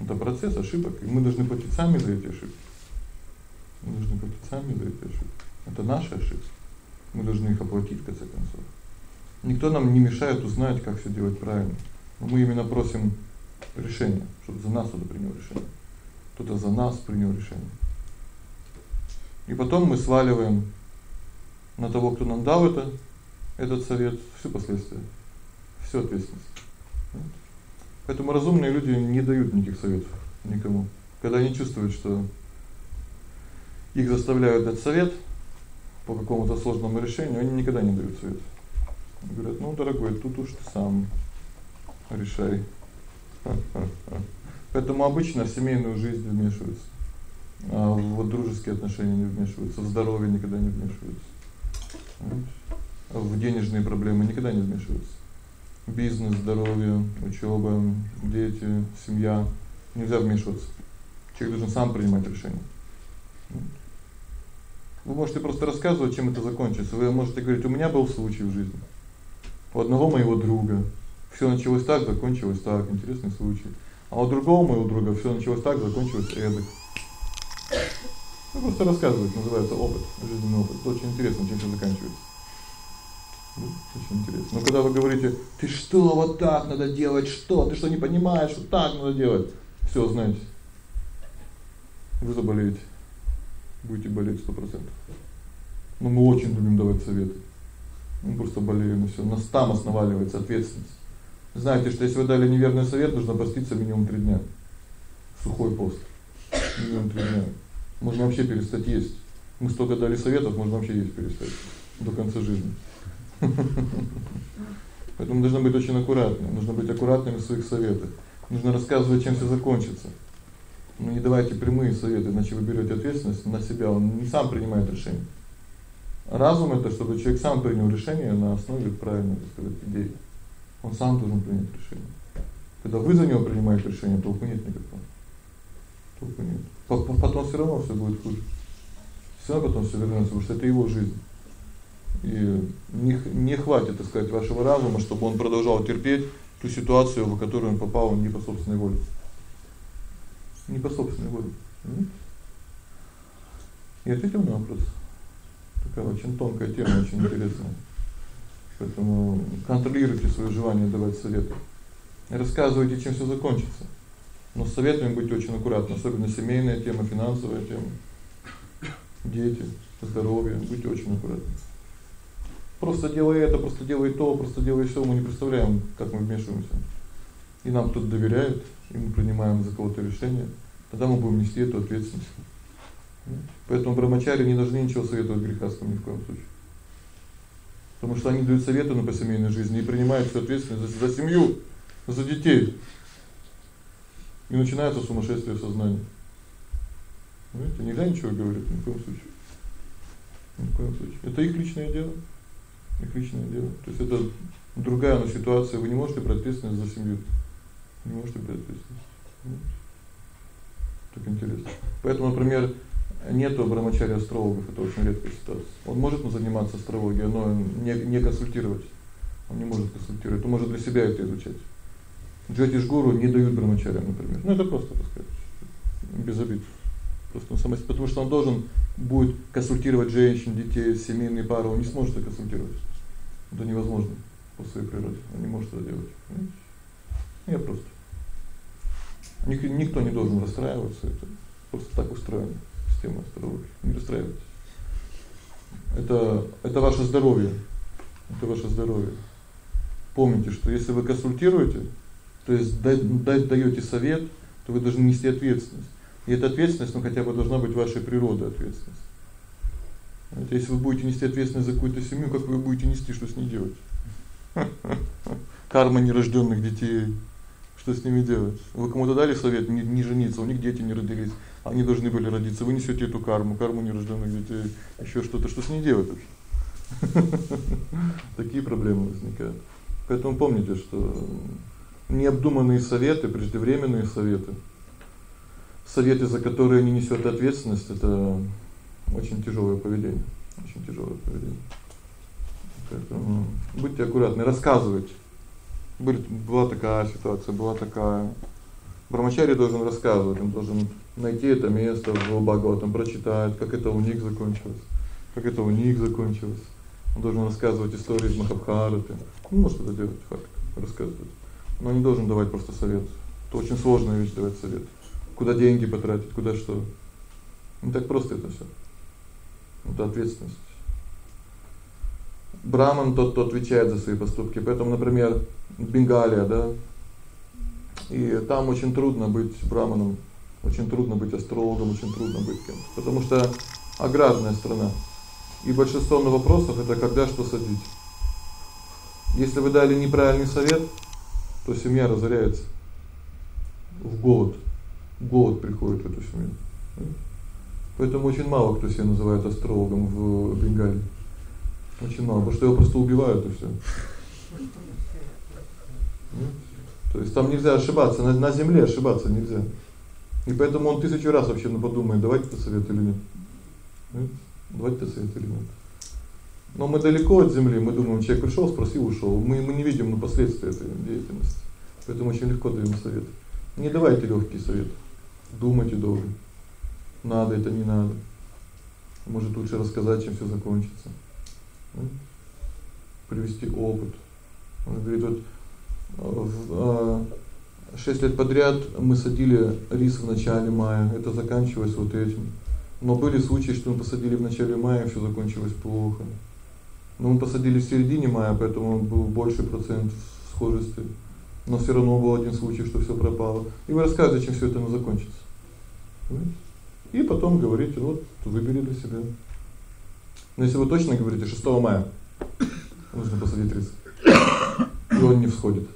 Это процесс ошибок, и мы должны платить сами за эти ошибки. Мы должны платить сами за эти ошибки. Это наши ошибки. Мы должны их оплатить в конце концов. Никто нам не мешает узнать, как всё делать правильно. Но мы именно просим решения, чтобы за нас кто-то принял решение. Кто-то за нас принял решение. И потом мы сваливаем на того, кто нам дал это этот совет, всю последствия, всю ответственность. Поэтому разумные люди не дают никаких советов никому. Когда они чувствуют, что их заставляют дать совет по какому-то сложному решению, они никогда не дают совет. Говорят: "Ну, дорогой, тут уж ты сам решай". Поэтому обычно в семейную жизнь вмешиваются. А вот дружеские отношения не вмешиваются, в здоровье никогда не вмешиваются. В денежные проблемы никогда не вмешиваются бизнес, здоровье, учёба, дети, семья. Нельзя вмешиваться. Человек должен сам принимать решения. Вы можете просто рассказывать, чем это закончится. Вы можете говорить: "У меня был случай в жизни. У одного моего друга всё началось так, закончилось так, интересный случай. А у другого моего друга всё началось так, закончилось эдак". Ну просто рассказывать, называется опыт, жизненный опыт. Это очень интересно, чем всё заканчивается. Очень интересно. Но когда вы говорите: "Ты что, вот так надо делать, что? Ты что, не понимаешь, что так надо делать?" Всё, знаете. Вы заболеете. Будете болеть 100%. Но мы очень любим давать советы. Мы просто болеем и всё. Нас там основаливается ответственность. Знаете, что если вы дали неверный совет, нужно поститься минимум 3 дня. Сухой пост. Минимум 3 дня. Можно вообще перестать есть. Мы столько дали советов, можно вообще есть перестать до конца жизни. Поэтому нужно быть очень аккуратным, нужно быть аккуратными в своих советах. Нужно рассказывать, чем всё закончится. Ну не давайте прямые советы, иначе вы берёте ответственность на себя, он не сам принимает решение. Разум это чтобы человек сам принял решение на основе правильной, сказать, идеи. Он сам должен принять решение. Когда вы за него принимаете решение, толку нет никакого. Толку нет. Потом всё равно всё будет хуже. Всё потом всё вернётся, потому что это его жизнь. И не не хватит, так сказать, вашего разума, чтобы он продолжал терпеть ту ситуацию, в которую он попал не по собственной воле. Не по собственной воле. И ответил на вопрос. Такая очень тонкая тема, очень интересная. Поэтому контролируйте своё желание давать советы. Рассказывайте, чем всё закончится. Но с советами будьте очень аккуратны, особенно семейная тема, финансовая тема. Дети, здоровье, будьте очень аккуратны. Просто делай это, просто делай то, просто делай всё, мы не представляем, как мы вмешиваемся. И нам кто-то доверяет, и мы принимаем за кого-то решение, тогда мы будем нести эту ответственность. Поэтому брамачари не должны ничего советовать грехастам ни в коем случае. Потому что они дают советы на по семейной жизни и принимают всю ответственность за, за семью, за детей. И начинается сумасшествие сознания. Знаете, нельзя ничего говорить ни в коем случае. Ни в коем случае. Это их личное дело. Их личное дело. То есть это другая но ситуация, вы не можете брать ответственность за семью. Не можете брать ответственность. Так интересно. Поэтому, например, нету брамачари астрологов, это очень редкая ситуация. Он может ну, заниматься астрологией, но не не консультировать. Он не может консультировать, он может для себя это изучать. Джотиш гуру не дают брамачарям, например. Ну это просто, так сказать, без обид. Просто он сам, потому что он должен будет консультировать женщин, детей, семейные пары, он не сможет это консультировать. Это невозможно по своей природе. Он не может это делать. Я просто Никто не должен расстраиваться, это просто так устроено система астрологии. Не расстраивайтесь. Это это ваше здоровье. Это ваше здоровье. Помните, что если вы консультируете, то есть даёте совет, то вы должны нести ответственность. И эта ответственность, ну хотя бы должна быть вашей природой ответственность. Вот если вы будете нести ответственность за какую-то семью, как вы будете нести, что с ней делать? Карма нерождённых детей. Что с ними делать? Вы кому-то дали совет не, не жениться, у них дети не родились, они должны были родиться. Вы несёте эту карму, карму нерождённых детей, ещё что-то, что с ней делать вообще? Такие проблемы возникают. Поэтому помните, что необдуманные советы, преждевременные советы, советы, за которые не несёт ответственность это очень тяжёлое поведение, очень тяжёлое поведение. Поэтому будьте аккуратны, рассказывайте были была такая ситуация, была такая. Брамачари должен рассказывать, он должен найти это место в Бхагаватам, прочитать, как это у них закончилось, как это у них закончилось. Он должен рассказывать истории из Махабхараты. Он может это делать, факт, рассказывать. Но не должен давать просто совет. Это очень сложная вещь давать совет. Куда деньги потратить, куда что. Не так просто это всё. Это ответственность. Браман тот, кто отвечает за свои поступки. Поэтому, например, Бенгалия, да? И там очень трудно быть браманом, очень трудно быть астрологом, очень трудно быть кем, потому что аграрная страна. И большинство на вопросов это когда что садить. Если вы дали неправильный совет, то семья разоряется. В голод. Голод приходит в эту семью. Поэтому очень мало кто себя называет астрологом в Бенгалии. Очень мало, потому что его просто убивают и всё. То есть там нельзя ошибаться, на, на земле ошибаться нельзя. И поэтому он тысячу раз вообще ну подумает, давать это совет или нет. Давать это или нет. Но мы далеко от земли, мы думаем, человек пришёл, спросил, ушёл. Мы мы не видим ну последствия этой деятельности. Поэтому очень легко даём совет. Не давайте лёгкий совет. Думайте долго. Надо это, не надо. Может лучше рассказать, чем всё закончится. Привести опыт. Он говорит, вот в 6 а, лет подряд мы садили рис в начале мая. Это заканчивалось вот этим. Но были случаи, что мы посадили в начале мая, всё закончилось плохо. Но мы посадили в середине мая, поэтому был больше процент схожести. Но всё равно был один случай, что всё пропало. И вы рассказываете, чем всё это закончится. И потом говорите: "Вот, выбери для себя". Но если вы точно говорите 6 мая нужно посадить рис, и он не всходит.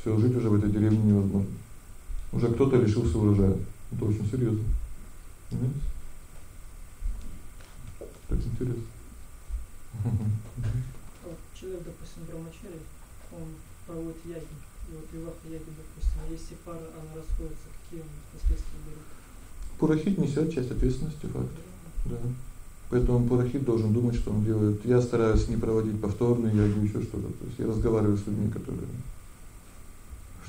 Всё, жить уже в этой деревне невозможно. Уже кто-то лишился урожая. Это очень серьёзно. Понимаете? Так интересно. Вот человек, допустим, брамачари, он проводит яги, и вот виваха яги, допустим, если пара, она расходится, какие он последствия берет? Пурахит несет часть ответственности, факт. Да. Поэтому Пурахит должен думать, что он делает. Я стараюсь не проводить повторные яги, еще что-то. То есть я разговариваю с людьми, которые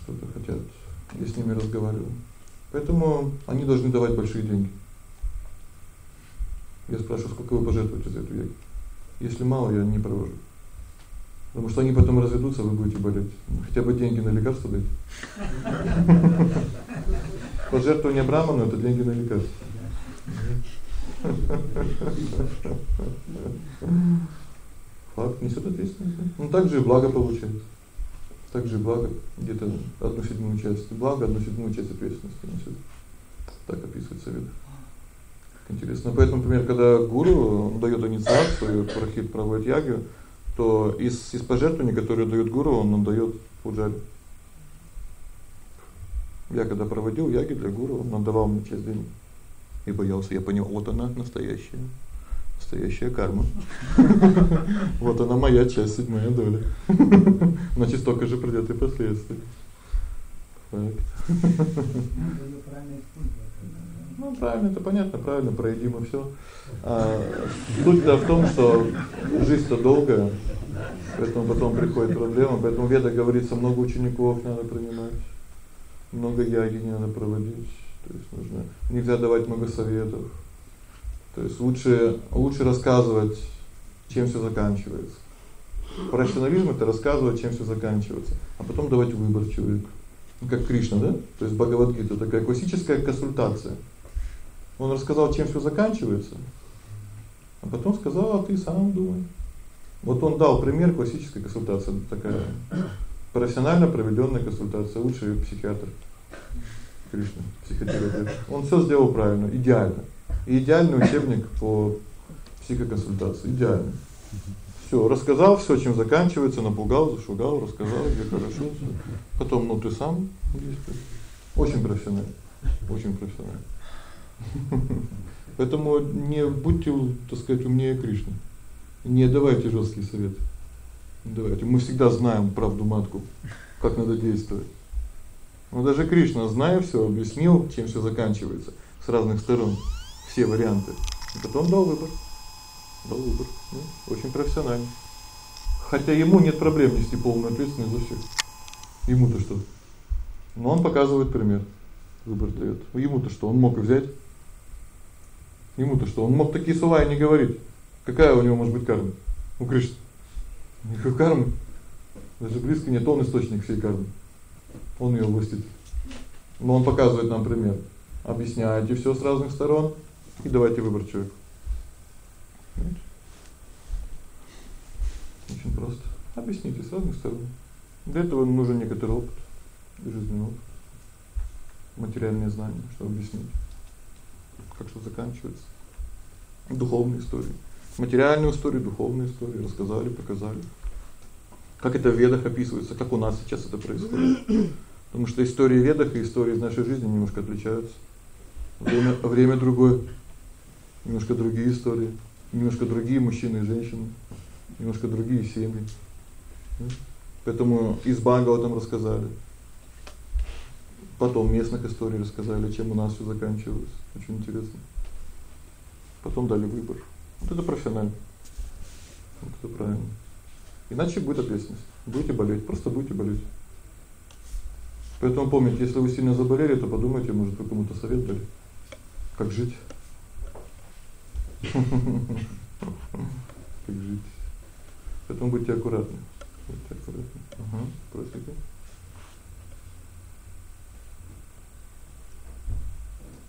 что-то хотят. Я с ними разговариваю. Поэтому они должны давать большие деньги. Я спрашиваю, сколько вы пожертвуете за эту яги? Если мало, я не провожу. Потому что они потом разведутся, вы будете болеть. Ну, хотя бы деньги на лекарства дайте. Пожертвование браману это деньги на лекарства. Факт несет ответственность. Ну также и благо получает. Также благо где-то одну седьмую часть благо, одну седьмую часть ответственности несет. Так описывается веда. Интересно. Поэтому, например, когда гуру он даёт инициацию, прохит проводит ягу, то из из пожертвований, которые дают гуру, он отдаёт пуджари. Я когда проводил яги для гуру, он отдавал мне часть денег. И боялся, я понял, вот она настоящая настоящая карма. Вот она моя часть, седьмая доля. Значит, столько же придёт и последствий. Факт. Ну, правильно, это понятно, правильно, проедим и всё. А суть-то в том, что жизнь-то долгая, поэтому потом приходит проблема, поэтому Веда говорится, много учеников надо принимать, много яги надо проводить, то есть нужно нельзя давать много советов. То есть лучше лучше рассказывать, чем всё заканчивается. Профессионализм это рассказывать, чем всё заканчивается, а потом давать выбор человеку. Ну как Кришна, да? То есть Бхагавад-гита такая классическая консультация. Он рассказал, чем всё заканчивается, а потом сказал: "А ты сам думай". Вот он дал пример классической консультации, такая профессионально проведённая консультация, лучший психиатр. Кришна, психотерапевт. Он всё сделал правильно, идеально. И идеальный учебник по психоконсультации, идеальный. Всё, рассказал всё, чем заканчивается, напугал, зашугал, рассказал, где хорошо. Потом, ну ты сам действуй. Очень профессионально. Очень профессионально. Поэтому не будьте, так сказать, умнее Кришны. Не давайте жёсткие советы. Давайте. Мы всегда знаем правду матку, как надо действовать. Но даже Кришна, зная всё, объяснил, чем всё заканчивается с разных сторон, все варианты. И потом дал выбор. Дал выбор. Ну, очень профессионально. Хотя ему нет проблем нести полную ответственность за всех. Ему-то что? Но он показывает пример. Выбор даёт. Ему-то что? Он мог взять Ему-то что? Он мог такие слова и не говорить. Какая у него может быть карма? У Кришны. Никакой кармы. Даже близко нет он источник всей кармы. Он её властитель. Но он показывает нам пример. Объясняете всё с разных сторон и давайте выбор человеку. Очень просто. Объясните с разных сторон. Для этого нужен некоторый опыт, жизненный опыт, материальные знания, чтобы объяснить как что заканчивается. Духовные истории. Материальную историю, духовную историю рассказали, показали. Как это в Ведах описывается, как у нас сейчас это происходит. Потому что истории Ведах и истории из нашей жизни немножко отличаются. Время время другое. Немножко другие истории, немножко другие мужчины и женщины, немножко другие семьи. Поэтому из там рассказали. Потом местных историй рассказали, чем у нас всё заканчивалось. Очень интересно. Потом дали выбор. Вот это профессионально. Вот это правильно. Иначе будет ответственность. Будете болеть, просто будете болеть. Поэтому помните, если вы сильно заболели, то подумайте, может, вы кому-то совет дали. Как жить? Как жить? Поэтому будьте аккуратны. Будьте аккуратны. Ага, простите.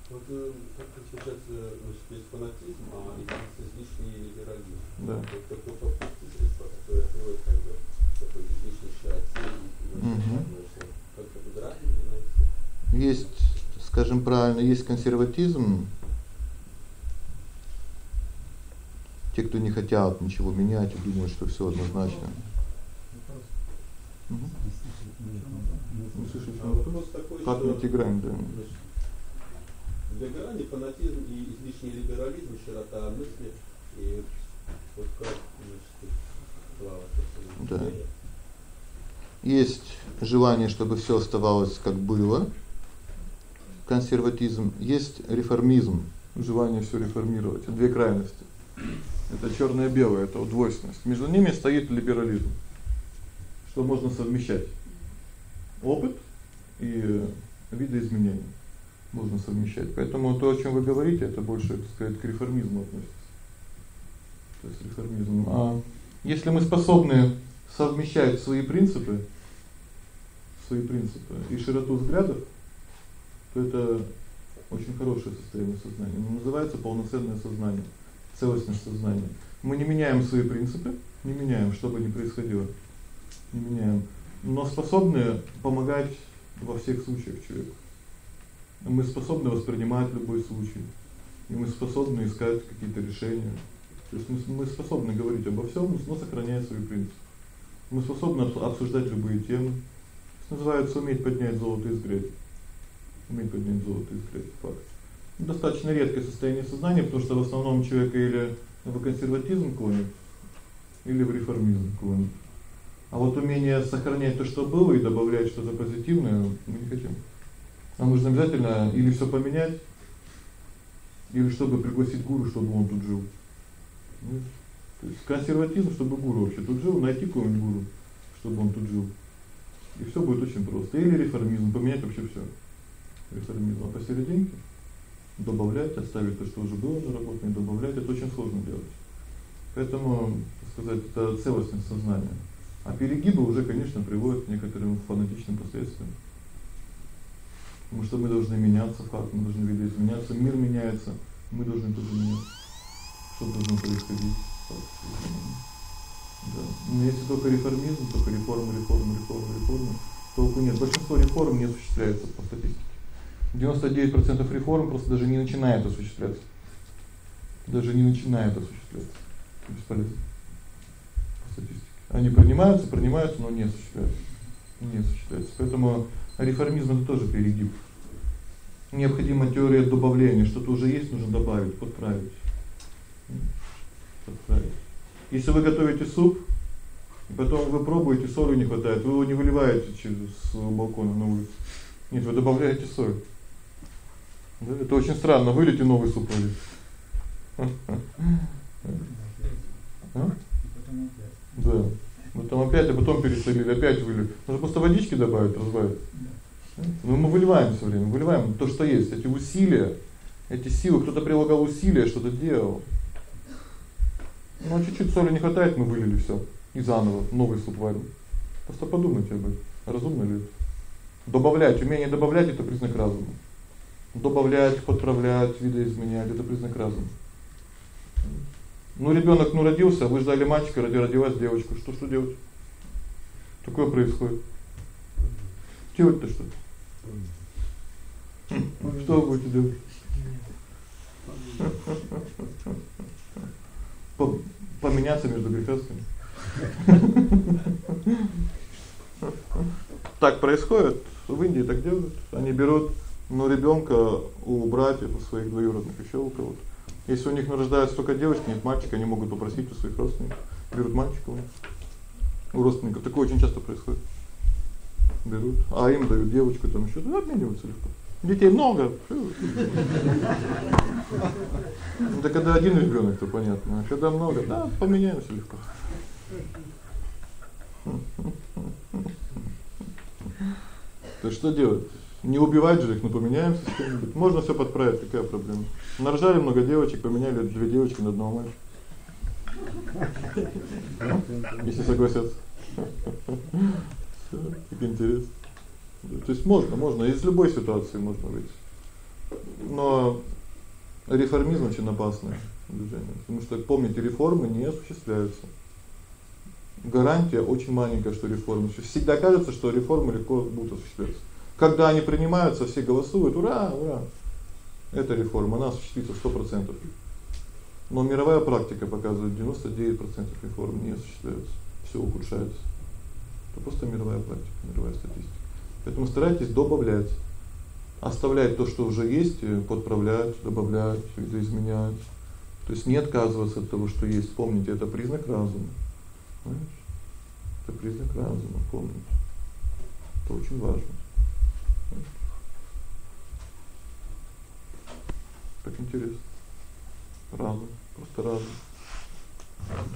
Вот э, как сейчас значит, есть фанатизм, а есть излишний либерализм. Да. Вот такое попустить средства, которое отводит как бы такой излишний широте Угу. Как это разница найти? Есть, скажем правильно, есть консерватизм. Те, кто не хотят ничего менять и думают, что всё однозначно. Угу. Не слышите А вопрос такой, Как что найти грань, да? значит, Гарани фанатизм и излишний либерализм, широта мысли И вот как значит, Да. Есть желание, чтобы всё оставалось как было. Консерватизм, есть реформизм, желание всё реформировать. Две крайности. Это чёрное белое, это двойственность. Между ними стоит либерализм. Что можно совмещать? Опыт и видоизменения можно совмещать. Поэтому то, о чём вы говорите, это больше, так сказать, к реформизму относится. То есть реформизм. А если мы способны совмещать свои принципы, свои принципы и широту взглядов, то это очень хорошее состояние сознания. Оно называется полноценное сознание, целостность сознания. Мы не меняем свои принципы, не меняем, что бы ни происходило. Не меняем, но способны помогать во всех случаях человеку. Мы способны воспринимать любой случай. И мы способны искать какие-то решения. То есть мы мы способны говорить обо всём, но сохраняя свои принципы. Мы способны обсуждать любые темы. Это называется уметь поднять золото из грязи. Уметь поднять золото из грязи факт. Достаточно редкое состояние сознания, потому что в основном человек или в консерватизм клонит, или в реформизм клонит. А вот умение сохранять то, что было, и добавлять что-то позитивное мы не хотим. Нам нужно обязательно или всё поменять, или чтобы пригласить гуру, чтобы он тут жил. Ну, то есть консерватизм, чтобы гуру вообще тут жил, найти кого-нибудь гуру, чтобы он тут жил. И всё будет очень просто. Или реформизм, поменять вообще всё. Реформизм, а посерединке добавлять, оставить то, что уже было наработано, и добавлять это очень сложно делать. Поэтому, так сказать, это целостность сознания. А перегибы уже, конечно, приводят к некоторым фанатичным последствиям. Потому что мы должны меняться, факт, мы должны видоизменяться, мир меняется, мы должны тоже меняться. Что должно происходить? Да. Но если только реформизм, только реформа, реформа, реформа, реформа, толку нет. Большинство реформ не осуществляется по статистике. 99% реформ просто даже не начинают осуществляться. Даже не начинают осуществляться. Бесполезно. По статистике. Они принимаются, принимаются, но не осуществляются. Не осуществляются. Поэтому реформизм это тоже перегиб. Необходима теория добавления, что-то уже есть, нужно добавить, подправить. Подправить. Если вы готовите суп, и потом вы пробуете, соли не хватает, вы его не выливаете через балкон на улицу. Нет, вы добавляете соль. Да, это очень странно, вылейте новый суп. А? Да. Потом опять, а потом пересолили, опять вылили. Нужно просто водички добавить, разбавить. Но мы выливаем всё время, выливаем то, что есть. Эти усилия, эти силы, кто-то прилагал усилия, что-то делал. Ну чуть-чуть соли не хватает, мы вылили всё и заново новый суп варим. Просто подумайте об этом. Разумно ли? Добавлять, умение добавлять это признак разума. Добавлять, подправлять, видоизменять это признак разума. Ну ребёнок ну родился, вы ждали мальчика, родилась девочка. Что что делать? Такое происходит. Делать-то что? Что вы будете делать? По поменяться между препятствиями. Так происходит. В Индии так делают. Они берут ну ребёнка у братьев, у своих двоюродных, ещё у кого-то. Если у них нарождаются только девочки, нет мальчика, они могут попросить у своих родственников. Берут мальчика у родственников. Такое очень часто происходит. Берут, а им дают девочку, там ещё ну, обмениваются легко. Детей много. Это когда один ребёнок, то понятно. А когда много, да, поменяемся легко. То что делать? Не убивать же их, но поменяемся с кем-нибудь. Можно всё подправить, какая проблема? Нарожали много девочек, поменяли две девочки на одного мальчика. Если согласятся. Всё, как интересно. То есть можно, можно из любой ситуации можно выйти. Но реформизм очень опасное движение, потому что помните, реформы не осуществляются. Гарантия очень маленькая, что реформы. Всегда кажется, что реформы легко будут осуществляться. Когда они принимаются, все голосуют: "Ура, ура!" Это реформа, она осуществится 100%. Но мировая практика показывает, 99% реформ не осуществляются. Всё ухудшается. Это просто мировая практика, мировая статистика. Поэтому старайтесь добавлять, оставлять то, что уже есть, подправлять, добавлять, видоизменять. То есть не отказываться от того, что есть. Помните, это признак разума. Понимаешь? Это признак разума, помните. Это очень важно. Так интересно. Разум, просто разум.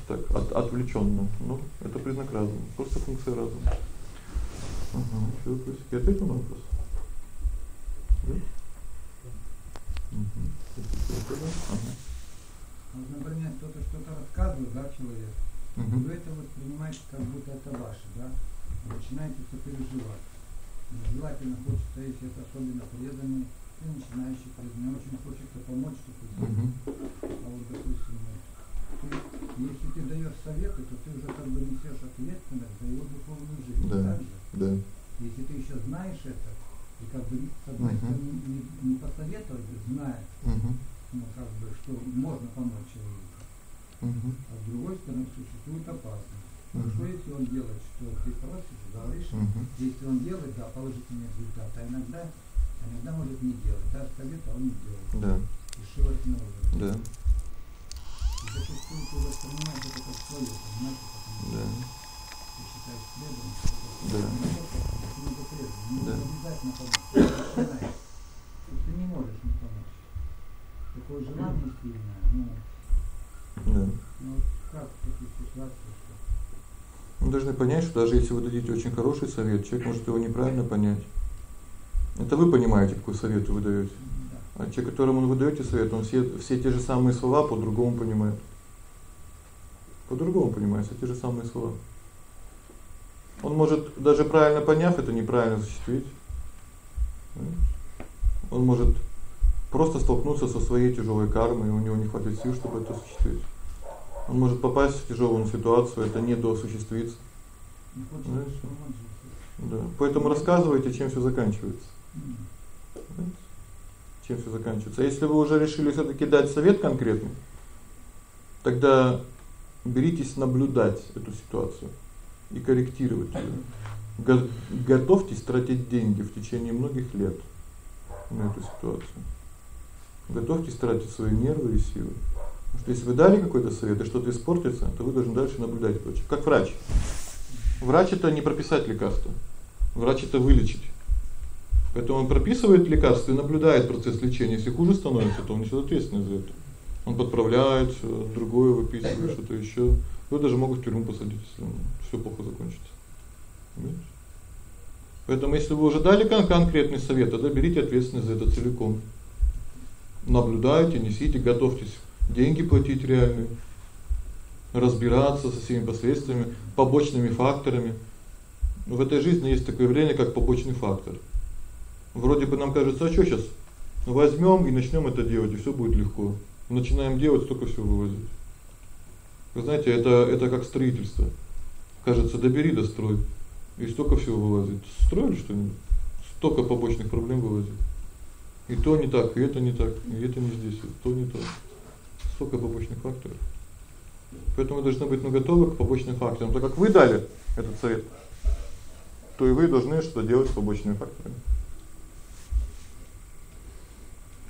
Так, от, отвлечённо. Ну, это признак разума, просто функция разума. Ага, ещё вопрос. Я ответил на вопрос? Да? Угу. Ага. Вот, например, кто-то что-то рассказывает, да, человек, Угу. вы это воспринимаете, как будто это ваше, да? Вы начинаете сопереживать. Желательно хочется, если это особенно преданный, и начинающий преданный, очень хочется помочь, чтобы Угу. А вот, допустим, ты, если ты даешь советы, то ты уже как бы несешь ответственность за его духовную жизнь. Да. Так же? Да. Если ты еще знаешь это, и как бы с одной стороны не, не посоветовать, зная, Угу. ну, как бы, что можно помочь человеку, Угу. а с другой стороны существует опасность. Мгм. Что если он делает, что ты просишь, говоришь, Угу. если он делает, да, положительный результат, а иногда, а иногда может не делать, да, совет, а он не делает. Да. И шивать на уровне. Да. И зачастую ты воспринимаешь это как свое, понимаете, Да. ты считаешь преданным, что это Да. это не преданным, не Да. обязательно помочь, ты есть ты не можешь не помочь. Такое желание сильное, ну, Да. ну как в таких ситуациях, что Мы должны понять, что даже если вы дадите очень хороший совет, человек может его неправильно понять. Это вы понимаете, какой совет вы даёте. А человек, которому вы даёте совет, он все все те же самые слова по-другому понимает. По-другому понимает все те же самые слова. Он может даже правильно поняв это неправильно осуществить. Он может просто столкнуться со своей тяжелой кармой, и у него не хватит сил, чтобы это осуществить. Он может попасть в тяжелую ситуацию, это не доосуществится. Да. Поэтому рассказывайте, чем всё заканчивается. Чем всё заканчивается. А если вы уже решили всё таки дать совет конкретный, тогда беритесь наблюдать эту ситуацию и корректировать её. Го- готовьтесь тратить деньги в течение многих лет на эту ситуацию. Готовьтесь тратить свои нервы и силы. Потому что если вы дали какой-то совет, и что-то испортится, то вы должны дальше наблюдать очень. Как врач. Врач это не прописать лекарство. Врач это вылечить. Поэтому он прописывает лекарство и наблюдает процесс лечения. Если хуже становится, то он несёт ответственность за это. Он подправляет, э, другое выписывает, что-то ещё. Его даже могут в тюрьму посадить, если всё плохо закончится. Понимаете? Поэтому если вы уже дали кон конкретный совет, тогда берите ответственность за это целиком. Наблюдайте, несите, готовьтесь деньги платить реальные, разбираться со всеми последствиями, побочными факторами. В этой жизни есть такое время, как побочный фактор. Вроде бы нам кажется, а что сейчас? Возьмём и начнём это делать, и всё будет легко. Начинаем делать, столько всего вывозить. Вы знаете, это это как строительство. Кажется, добери, дострой. И столько всего вылазит. Строили что-нибудь? Столько побочных проблем вылазит. И то не так, и это не так, и это не здесь, и то не то. Столько побочных факторов. Поэтому должны быть наготове к побочным факторам. Так как вы дали этот совет, то и вы должны что делать с побочными факторами.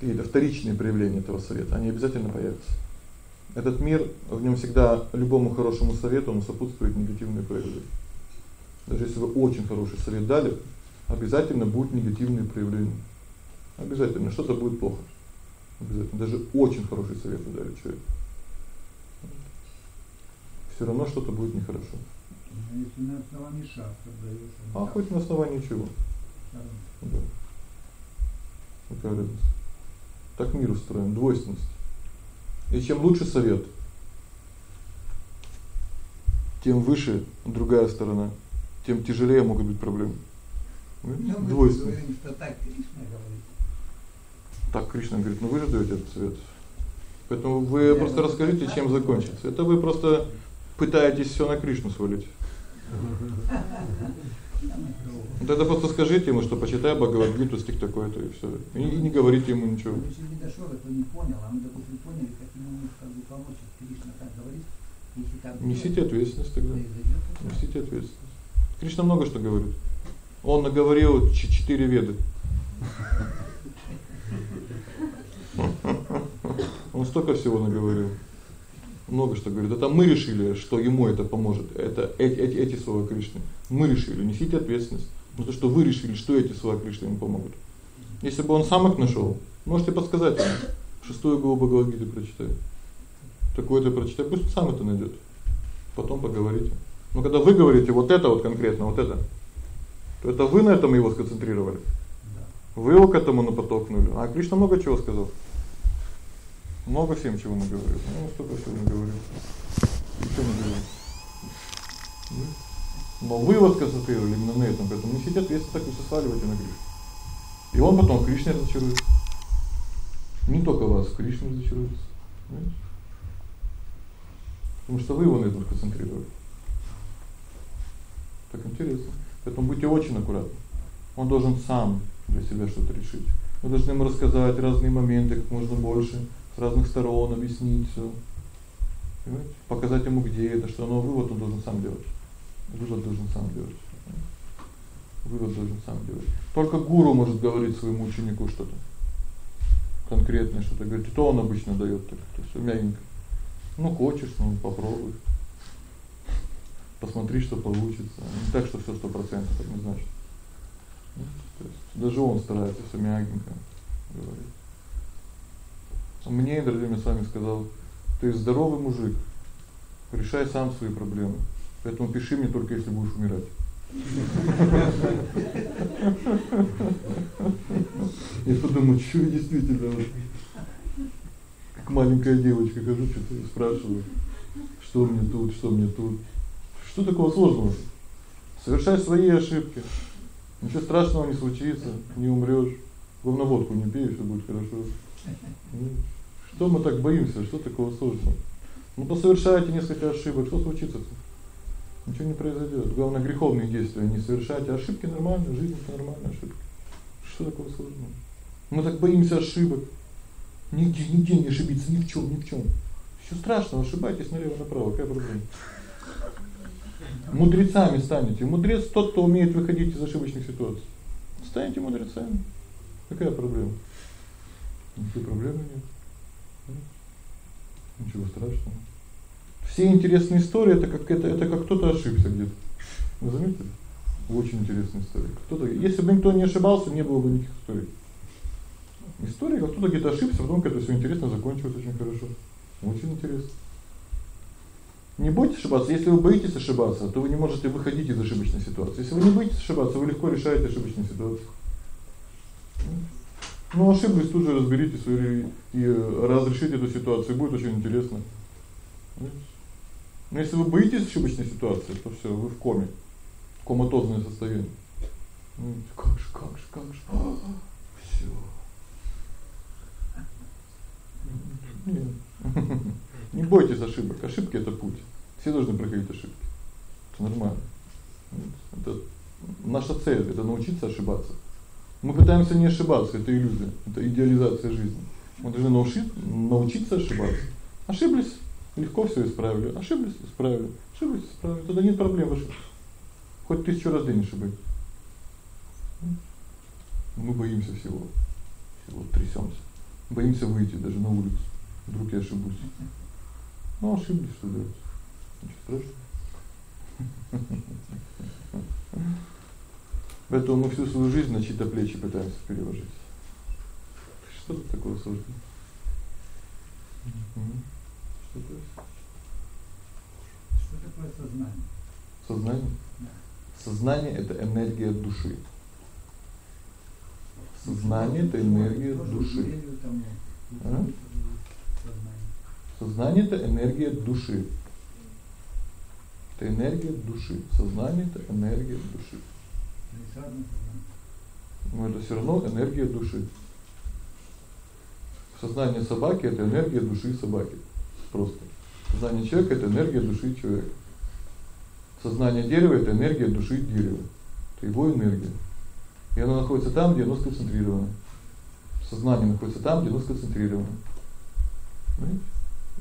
Это вторичные проявления этого совета, они обязательно появятся. Этот мир, в нём всегда любому хорошему совету сопутствует негативные проявления. Даже если вы очень хороший совет дали, обязательно будут негативные проявления. Обязательно что-то будет плохо. Обязательно даже очень хороший совет вы дали человеку. Всё равно что-то будет нехорошо. А если на основании шахта даёшь, А хоть на основании чего? Да. Какая разница? Так мир устроен, двойственность. И чем лучше совет, тем выше другая сторона, тем тяжелее могут быть проблемы. Ну, Двойственность. говорим, что так Кришна говорит. Так Кришна говорит: "Ну вы же даёте этот совет". Поэтому вы просто расскажите, чем закончится. Это вы просто пытаетесь всё на Кришну свалить. Вот это просто скажите ему, что почитай Бхагавад-гиту стих такой-то и всё. И, не говорите ему ничего. Он не дошел, это не понял, а мы, допустим, поняли, хотим ему как бы помочь, Кришна так говорит, если так Несите ответственность тогда. Несите ответственность. Кришна много что говорит. Он наговорил четыре веды. Он столько всего наговорил. Много что говорит. Это мы решили, что ему это поможет. Это эти эти, эти слова Кришны. Мы решили, несите ответственность. Ну то, что вы решили, что эти слова Кришны ему помогут. Если бы он сам их нашел, можете подсказать ему. Шестую главу Бхагавад-гиты прочитай. Такое-то прочитай, пусть сам это найдёт. Потом поговорите. Но когда вы говорите вот это вот конкретно, вот это, то это вы на этом его сконцентрировали. Вы его к этому наподтолкнули. А Кришна много чего сказал. Много всем чего наговорил. Ну, столько всего наговорил. Ничего не говорил. Но вы вот сконцентрировали именно на этом, поэтому несите ответственность, так и сваливайте на Кришну. И он потом Кришне разочаруется. Не только вас, Кришна разочаруется. Понимаете? Потому что вы его на этом концентрировали. Так интересно. Поэтому будьте очень аккуратны. Он должен сам для себя что-то решить. Вы должны ему рассказать разные моменты как можно больше, с разных сторон объяснить всё. Понимаете? Показать ему где это, что, но вывод он должен сам делать. Вывод должен сам делать. Вывод должен сам делать. Только гуру может говорить своему ученику что-то конкретное, что-то говорит. И то он обычно даёт так, то есть мягенько. Ну хочешь, ну попробуй. Посмотри, что получится. Не так, что всё 100% так не значит. Ну, то есть даже он старается всё мягенько говорить. Мне Индрагим с вами сказал: "Ты здоровый мужик. Решай сам свои проблемы. Поэтому пиши мне только если будешь умирать". Я подумал, что действительно вот как маленькая девочка хожу, что-то спрашиваю, что мне тут, что мне тут. Что такого сложного? Совершай свои ошибки. Ничего страшного не случится, не умрёшь. Главное водку не пей, всё будет хорошо. Ну, что мы так боимся? Что такого сложного? Ну посовершайте несколько ошибок, что случится-то? Ничего не произойдёт. Главное греховные действия не совершайте, ошибки нормально, жизнь это нормальная ошибка. Что такого сложного? Мы так боимся ошибок. Нигде, нигде не ошибиться, ни в чём, ни в чём. Всё страшно, ошибайтесь налево направо, какая проблема? Мудрецами станете. Мудрец тот, кто умеет выходить из ошибочных ситуаций. Станете мудрецами. Какая проблема? Никакой проблемы нет. Ничего страшного. Все интересные истории это как это это как кто-то ошибся где-то. Вы заметили? Очень интересная история. Кто-то, если бы никто не ошибался, не было бы никаких историй. История, как кто-то где-то ошибся, потом как это всё интересно закончилось очень хорошо. Очень интересно. Не бойтесь ошибаться. Если вы боитесь ошибаться, то вы не можете выходить из ошибочной ситуации. Если вы не боитесь ошибаться, вы легко решаете ошибочные ситуации. Ну, ошиблись, тут же разберите свои и разрешите эту ситуацию, будет очень интересно. Но если вы боитесь ошибочной ситуации, то всё, вы в коме. Коматозное состояние. Ну, как же, как же, как же. Всё. Не бойтесь ошибок. Ошибки это путь. Все должны проходить ошибки. Это нормально. Это наша цель это научиться ошибаться. Мы пытаемся не ошибаться, это иллюзия, это идеализация жизни. Мы должны научиться научиться ошибаться. Ошиблись, легко всё исправили. Ошиблись, исправили. Ошиблись, исправили. Тогда нет проблем в ошибках. Хоть тысячу раз день ошибись. Мы боимся всего. Всего трясёмся. Боимся выйти даже на улицу. Вдруг я ошибусь. Ну, ошиблись, что делать? Ничего страшного. Поэтому мы всю свою жизнь на чьи-то плечи пытаемся переложить. Что тут такого сложного? Это? Что такое сознание? Сознание? Да. Сознание это энергия души. Сознание это энергия души. А? Сознание это энергия души. Это энергия души. Сознание это энергия души. Но это всё равно энергия души. Сознание собаки это энергия души собаки. Просто. Сознание человека это энергия души человека. Сознание дерева это энергия души дерева. Это его энергия. И оно находится там, где оно сконцентрировано. Сознание находится там, где оно сконцентрировано. Понимаете?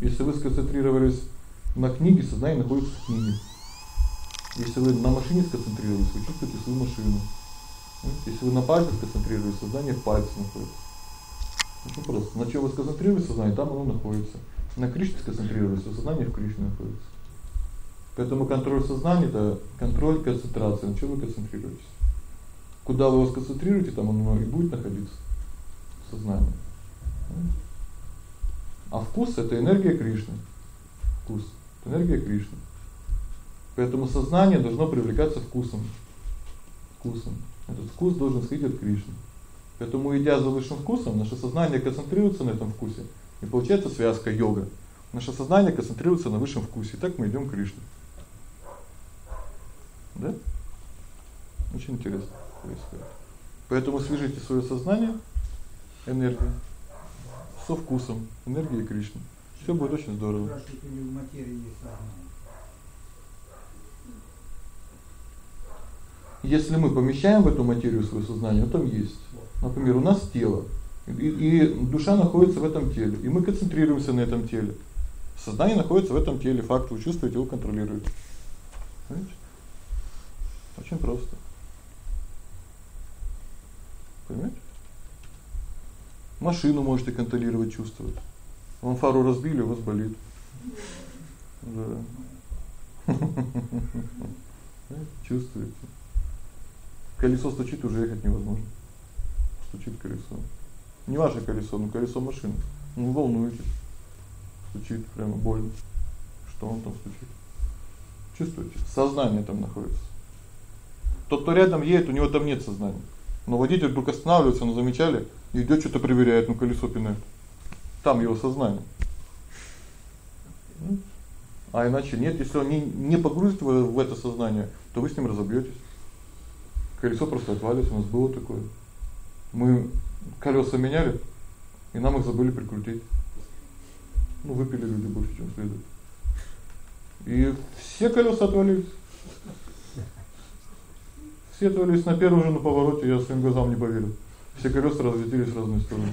Если вы сконцентрировались на книге, сознание находится в книге. Если вы на машине сконцентрировались, вы чувствуете свою машину. Если вы на пальце сконцентрировались, сознание в пальце находится. Очень просто. На чем вы сконцентрируете сознание, там оно находится. На Кришне сконцентрируйтесь, сознание в Кришне находится. Поэтому контроль сознания это контроль концентрации. На чем вы концентрируетесь? Куда вы его сконцентрируете, там оно и будет находиться. Сознание. А вкус это энергия Кришны. Вкус энергия Кришны. Поэтому сознание должно привлекаться вкусом. Вкусом. Этот вкус должен сходить от Кришны. Поэтому идя за высшим вкусом, наше сознание концентрируется на этом вкусе, и получается связка йога. Наше сознание концентрируется на высшем вкусе. И так мы идём к Кришне. Да? Очень интересно происходит. Поэтому свяжите своё сознание энергией со вкусом энергии Кришны. Всё будет очень здорово. Если мы помещаем в эту материю своё сознание, то там есть. Например, у нас тело, и, и душа находится в этом теле, и мы концентрируемся на этом теле. Сознание находится в этом теле, факт вы чувствуете, его контролируете. Понимаете? Очень просто. Понимаете? Машину можете контролировать, чувствовать. Вам фару разбили, у вас болит. Да. Чувствуете? Колесо стучит, уже ехать невозможно. Стучит колесо. Не ваше колесо, но колесо машины. Ну волнуетесь. Стучит прямо больно. Что он там стучит? Чувствуете? Сознание там находится. Тот, кто рядом едет, у него там нет сознания. Но водитель вдруг останавливается, ну замечали, идёт что-то проверяет, ну колесо пинает. Там его сознание. А иначе нет, если он не не погрузит в, в это сознание, то вы с ним разобьётесь. Колесо просто отвалится, у нас было такое. Мы колёса меняли, и нам их забыли прикрутить. Ну, выпили люди больше, чем следует. И все колёса отвалились. Все отвалились на первом же на повороте, я своим глазам не поверил. Все колёса разлетелись в разные стороны.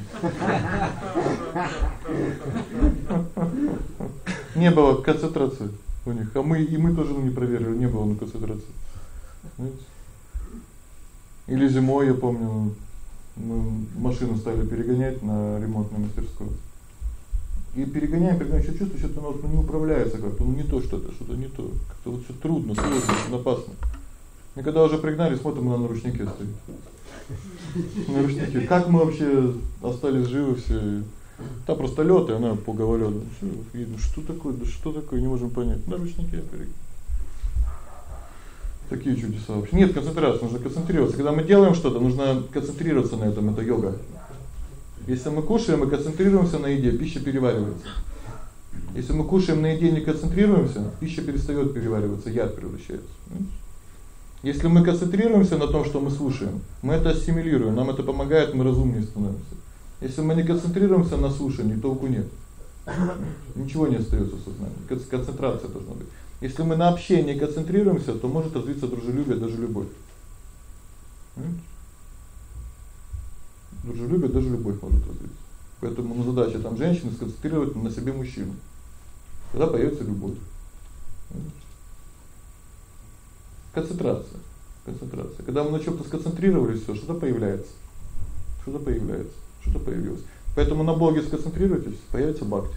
Не было концентрации у них. А мы и мы тоже не проверили, не было на концентрации. Или зимой, я помню, мы машину стали перегонять на ремонтную мастерскую. И перегоняем, перегоняем, что чувствую, что-то оно ну, не управляется как-то, ну не то что-то, что-то не то. Как-то вот всё трудно, сложно, опасно. И когда уже пригнали, смотрим, мы на наручнике стоит. Наручники. Как мы вообще остались живы все? Та просто лёд, и она по гололёду. Всё, видно, что такое, да что такое, не можем понять. Наручники опять. Такие чудеса вообще. Нет концентрации, нужно концентрироваться. Когда мы делаем что-то, нужно концентрироваться на этом, это йога. Если мы кушаем и концентрируемся на еде, пища переваривается. Если мы кушаем на еде, не концентрируемся, пища перестаёт перевариваться, яд превращается. Если мы концентрируемся на том, что мы слушаем, мы это ассимилируем, нам это помогает, мы разумнее становимся. Если мы не концентрируемся на слушании, толку нет. Ничего не остаётся в сознании. Концентрация должна быть. Если мы на общении концентрируемся, то может развиться дружелюбие, даже любовь. Дружелюбие, даже любовь может развиться. Поэтому ну, задача там женщины сконцентрировать на себе мужчину. Тогда появится любовь. Концентрация. Концентрация. Когда мы на чём-то сконцентрировались, всё, что-то появляется. Что-то появляется, что-то появилось. Поэтому на Боге сконцентрируйтесь, появится бхакти.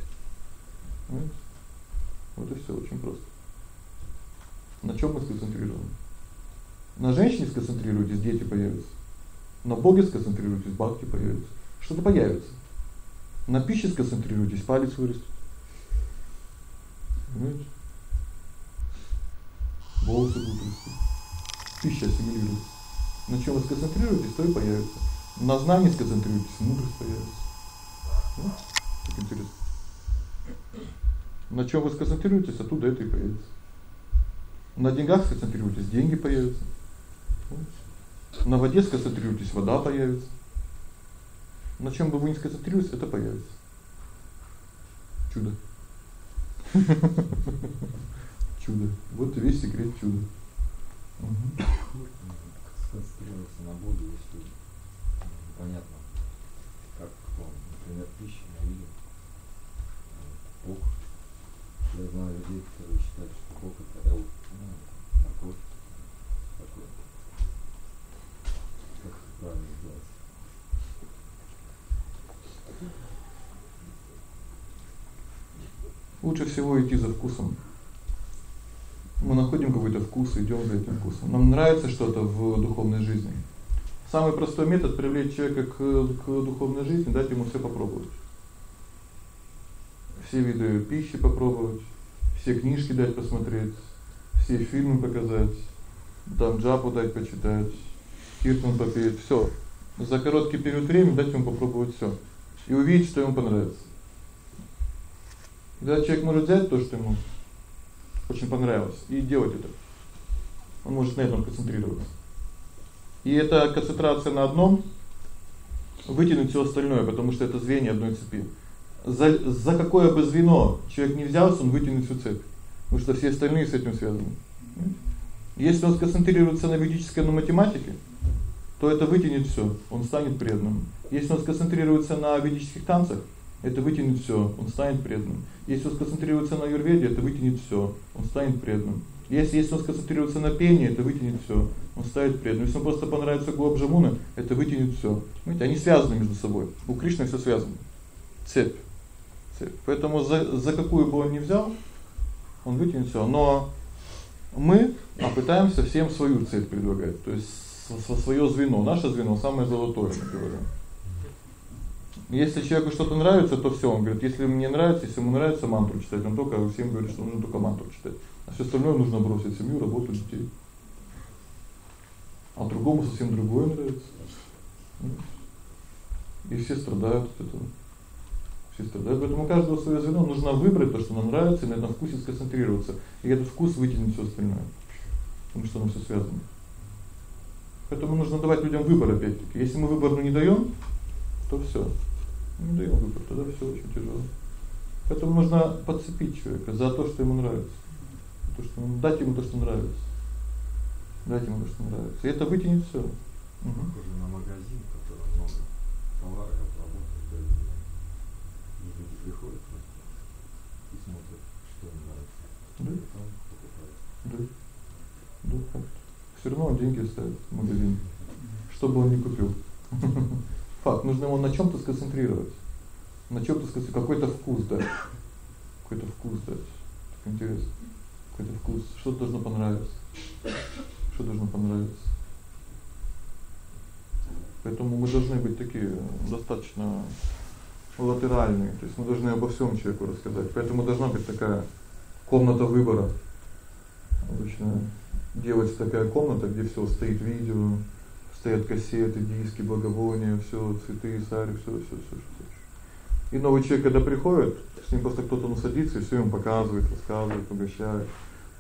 Вот и всё, очень просто. На чём мы сконцентрированы? На женщине сконцентрируйтесь, дети появятся. На Боге сконцентрируйтесь, бабки появятся. Что-то появится. На пище сконцентрируйтесь, палец вырастет. Понимаете? Волосы будут расти. Пища ассимилируется. На чём вы сконцентрируетесь, то и появится. На знании сконцентрируйтесь, мудрость появится. Ну, так интересно. На чём вы сконцентрируетесь, оттуда это и появится. На деньгах сконцентрируйтесь, деньги появятся. На воде сконцентрируйтесь, вода появится. На чем бы вы ни сконцентрировались, это появится. Чудо. Чудо. Вот весь секрет чуда. Угу. Сконцентрироваться на Боге, если понятно, как, например, пища, на виде. Бог. Я знаю людей, которые считают, что Бог это Лучше всего идти за вкусом. Мы находим какой-то вкус, идём за этим вкусом. Нам нравится что-то в духовной жизни. Самый простой метод привлечь человека к к духовной жизни дать ему всё попробовать. Все виды пищи попробовать, все книжки дать посмотреть, все фильмы показать, там джапу дать почитать, киртан попеть, всё. За короткий период времени дать ему попробовать всё и увидеть, что ему понравится. Да человек может взять то, что ему очень понравилось, и делать это. Он может на этом концентрироваться. И эта концентрация на одном вытянуть всё остальное, потому что это звенья одной цепи. За за какое бы звено человек не взялся, он вытянет всю цепь, потому что все остальные с этим связаны. Если он сконцентрируется на ведической на математике, то это вытянет всё, он станет преданным. Если он сконцентрируется на ведических танцах, это вытянет всё, он станет преданным. Если он сконцентрируется на аюрведе, это вытянет всё, он станет преданным. Если если он сконцентрируется на пении, это вытянет всё, он станет преданным. Если он просто понравится Гуабжамуна, это вытянет всё. Понимаете, они связаны между собой. У Кришны всё связано. Цепь. Цепь. Поэтому за за какую бы он ни взял, он вытянет всё. Но мы а пытаемся всем свою цепь предлагать. То есть своё звено. Наше звено самое золотое, мы говорим. Если человеку что-то нравится, то всё, он говорит, если мне нравится, если ему нравится мантру читать, он только всем говорит, что нужно только мантру читать. А всё остальное нужно бросить семью, работу, детей. А другому совсем другое нравится. И все страдают от этого. Все страдают. Поэтому каждому своё звено нужно выбрать то, что нам нравится, и на этом вкусе сконцентрироваться. И этот вкус вытянет всё остальное. Потому что оно всё связано. Поэтому нужно давать людям выбор опять-таки. Если мы выбор не даём, то всё. Не даём выбор, тогда всё очень тяжело. Поэтому нужно подцепить человека за то, что ему нравится. То, что ему дать ему то, что нравится. Дать ему то, что нравится. И это вытянет всё. Угу. Похоже на магазин, в котором много товара и обработки И люди приходят и смотрят, что им нравится. Да. И там покупают. Да. Да, факт. Всё равно он деньги ставит в магазин, чтобы он не купил. Факт, нужно его на чём-то сконцентрировать. На чём-то сконцентрировать, какой-то вкус дать. Какой-то вкус дать. Так интересно. Какой-то вкус, что должно понравиться. Что должно понравиться. Поэтому мы должны быть такие достаточно латеральные, то есть мы должны обо всём человеку рассказать. Поэтому должна быть такая комната выбора. Обычно делается такая комната, где всё стоит видео, стоят кассеты, диски, благовония, всё, цветы, сари, всё, всё, всё, всё. И новый человек когда приходит, с ним просто кто-то ну садится и всё ему показывает, рассказывает, угощает.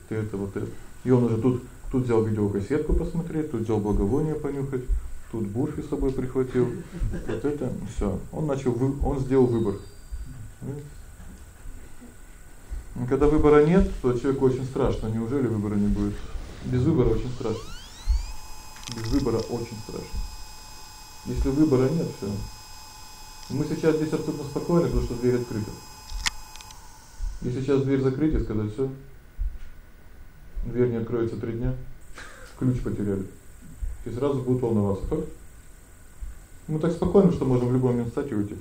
Вот это вот это. И он уже тут тут взял видеокассетку посмотреть, тут взял благовоние понюхать, тут бурфи с собой прихватил. Вот это всё. Он начал вы, он сделал выбор. Когда выбора нет, то человеку очень страшно. Неужели выбора не будет? Без выбора очень страшно. Без выбора очень страшно. Если выбора нет, всё. Мы сейчас здесь абсолютно спокойны, потому что дверь открыта. Если сейчас дверь закрыть и сказать всё, дверь не откроется 3 дня, ключ потеряли. И сразу будут волноваться, так? Мы так спокойно, что можем в любой момент встать и уйти.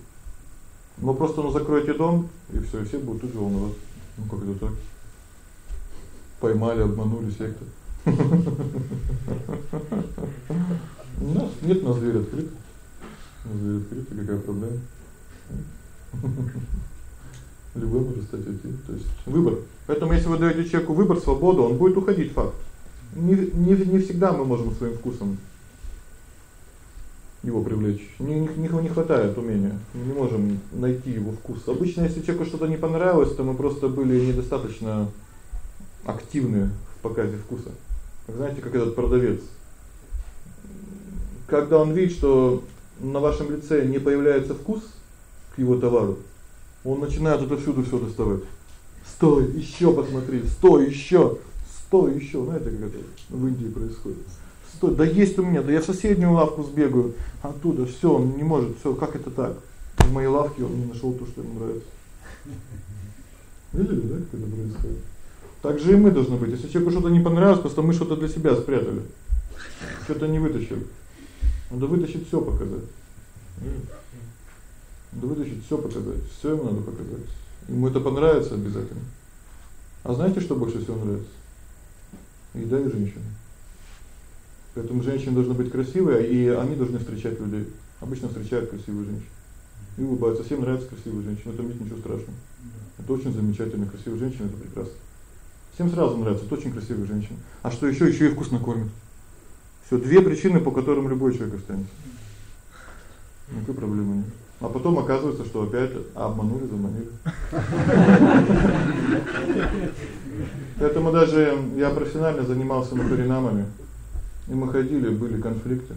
Но просто ну закройте дом, и всё, все будут тут волноваться. Ну как это так? Поймали, обманули секта. Нет, у нас дверь открыта. Дверь открыта, какая проблема? Любой может стать уйти. То есть выбор. Поэтому если вы даёте человеку выбор, свободу, он будет уходить факт. Не не не всегда мы можем своим вкусом его привлечь. Не не не хватает умения. Мы не можем найти его вкус. Обычно если человеку что-то не понравилось, то мы просто были недостаточно активны в показе вкуса. Знаете, как этот продавец. Когда он видит, что на вашем лице не появляется вкус к его товару, он начинает это всюду всё доставать. Стой, ещё посмотри, стой, ещё, стой, ещё. Знаете, как это в Индии происходит? Стой, да есть у меня, да я в соседнюю лавку сбегаю, оттуда всё, он не может, всё, как это так? В моей лавке он не нашёл то, что ему нравится. Видели, да, как это происходит? Так же и мы должны быть. Если человеку что-то не понравилось, просто мы что-то для себя спрятали. Что-то не вытащили. Надо вытащить всё показать. Надо вытащить всё показать. Всё ему надо показать. Ему это понравится обязательно. А знаете, что больше всего нравится? Еда и женщины. Поэтому женщины должны быть красивые, и они должны встречать людей. Обычно встречают красивые женщины. И улыбаются. Всем нравятся красивые женщины. Это нет ничего страшного. Это очень замечательно, красивые женщины это прекрасно. Всем сразу нравится, это очень красивые женщины. А что ещё ещё и вкусно кормят. Всё две причины, по которым любой человек останется. Никакой проблемы нет. А потом оказывается, что опять обманули, заманили. Поэтому даже я профессионально занимался махаринамами. И мы ходили, были конфликты.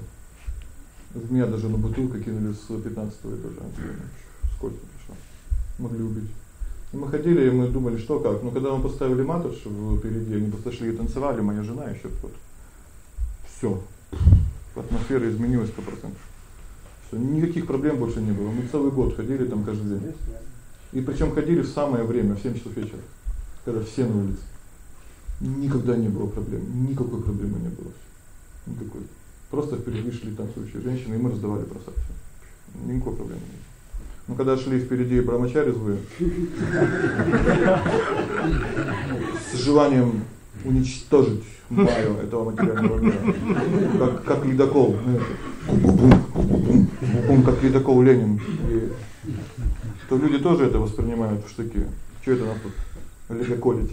В меня даже на бутылку кинули с 15-го этажа. Сколько пришло. Могли убить. И мы ходили, и мы думали, что как. Но когда мы поставили матуш впереди, они просто шли и танцевали, моя жена ещё вот. Всё. Атмосфера изменилась 100%. Всё, никаких проблем больше не было. Мы целый год ходили там каждый день. И причём ходили в самое время, в 7 часов вечера, когда все на улице. Никогда не было проблем, никакой проблемы не было. Никакой. Просто впереди шли танцующие женщины, и мы раздавали просадки. Никакой проблемы не было. Но когда шли впереди брамачари злые, с желанием уничтожить майю этого материального мира, как как ледокол, он как ледокол Ленин. И то люди тоже это воспринимают в штыки. Что это нас тут ледоколить?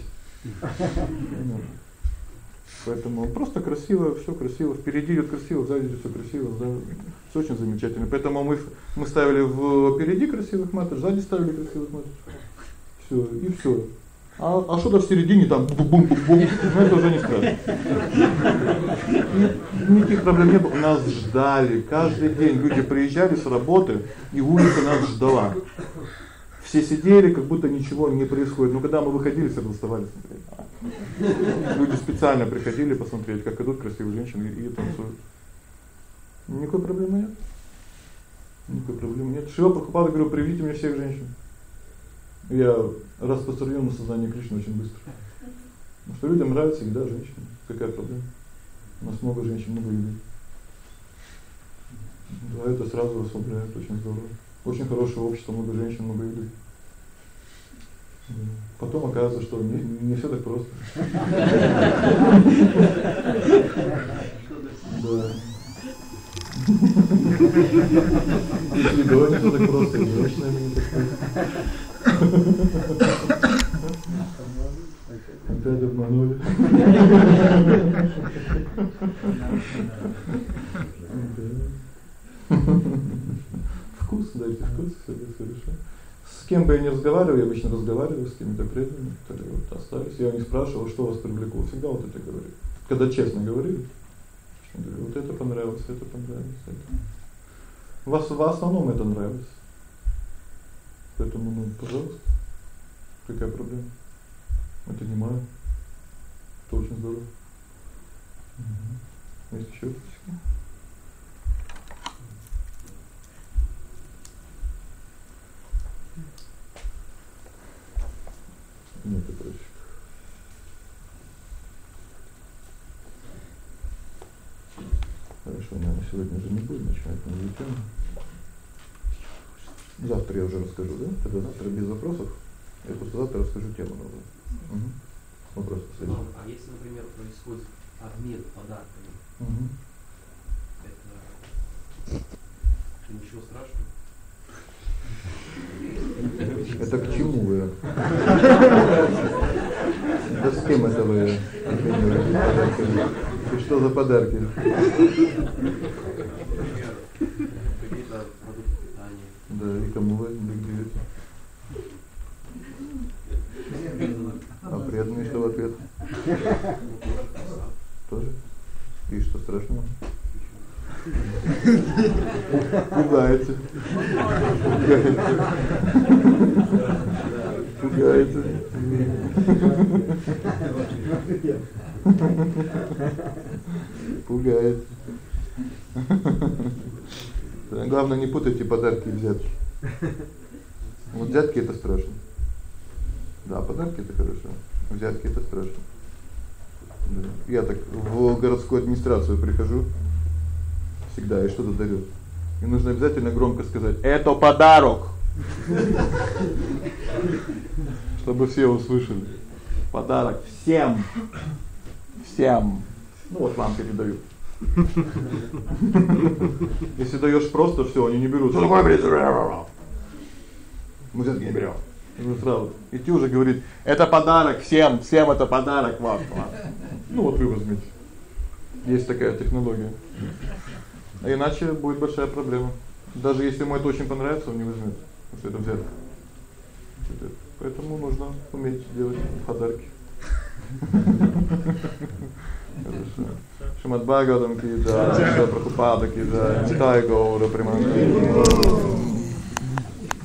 Поэтому просто красиво, всё красиво, впереди идёт красиво, сзади идёт всё красиво, да. Всё очень замечательно. Поэтому мы мы ставили в впереди красивых матов, сзади ставили красивых матов. Всё, и всё. А а что-то в середине там бум-бум-бум, ну это уже не страшно. Никаких проблем не было. Нас ждали каждый день. Люди приезжали с работы, и улица нас ждала. Все сидели, как будто ничего не происходит. Но когда мы выходили, все доставали смотреть. Люди специально приходили посмотреть, как идут красивые женщины и танцуют. Никакой проблемы нет. Никакой проблемы нет. Шива Прабхупада говорил: "Приведите мне всех женщин". Я распространён на сознание Кришны очень быстро. Потому что людям нравится еда женщин. Какая проблема? У нас много женщин, много еды. Да, это сразу расслабляет, очень здорово. Очень хорошее общество, много женщин, много еды. Потом оказывается, что не не всё так просто. Да. Если говорить, то так просто, женщинами не так. Опять обманули. Вкус, дайте вкус, всё будет хорошо. С кем бы я ни разговаривал, я обычно разговариваю с кем-то преданными, которые вот остались. Я у них спрашивал, что вас привлекло. Всегда вот это говорили. Когда честно говорили. Вот это понравилось, это понравилось, это. Вас в основном это нравится. Поэтому, ну, пожалуйста. Какая проблема? Это не мое. Это очень здорово. Угу. Есть ещё вопросы? Нет вопросов. Хорошо, наверное, сегодня уже не будем начинать новую тему. Завтра я уже расскажу, да? Тогда завтра без вопросов. Я просто завтра расскажу тему новую. Угу. Вопрос последний. А если, например, происходит обмен подарками, угу. это ничего страшного? Это к чему вы? Да с кем это вы? И что за подарки? Какие-то продукты питания. Да, и кому вы даёте? А преданные что в ответ? Тоже? И что страшного? Пугаете. Пугаете. Пугаете. Главное не путайте подарки и взятки. Вот взятки это страшно. Да, подарки это хорошо. Взятки это страшно. Я так в городскую администрацию прихожу всегда и что-то дарю. И нужно обязательно громко сказать: "Это подарок". Чтобы все услышали. Подарок всем. Всем. Ну вот вам передают. Если даёшь просто всё, они не берут. Что такое бред? Мы всё-таки не берём. Ну сразу. И ты уже говорит: "Это подарок всем, всем это подарок ваш". Ну вот вы возьмите. Есть такая технология. А иначе будет большая проблема. Даже если ему это очень понравится, он не возьмёт. Потому что это взятка. Поэтому нужно уметь делать подарки. Хорошо. Шримад Бхагаватам ки джай, Прабхупада ки джай, Нитай Гаура Примананда.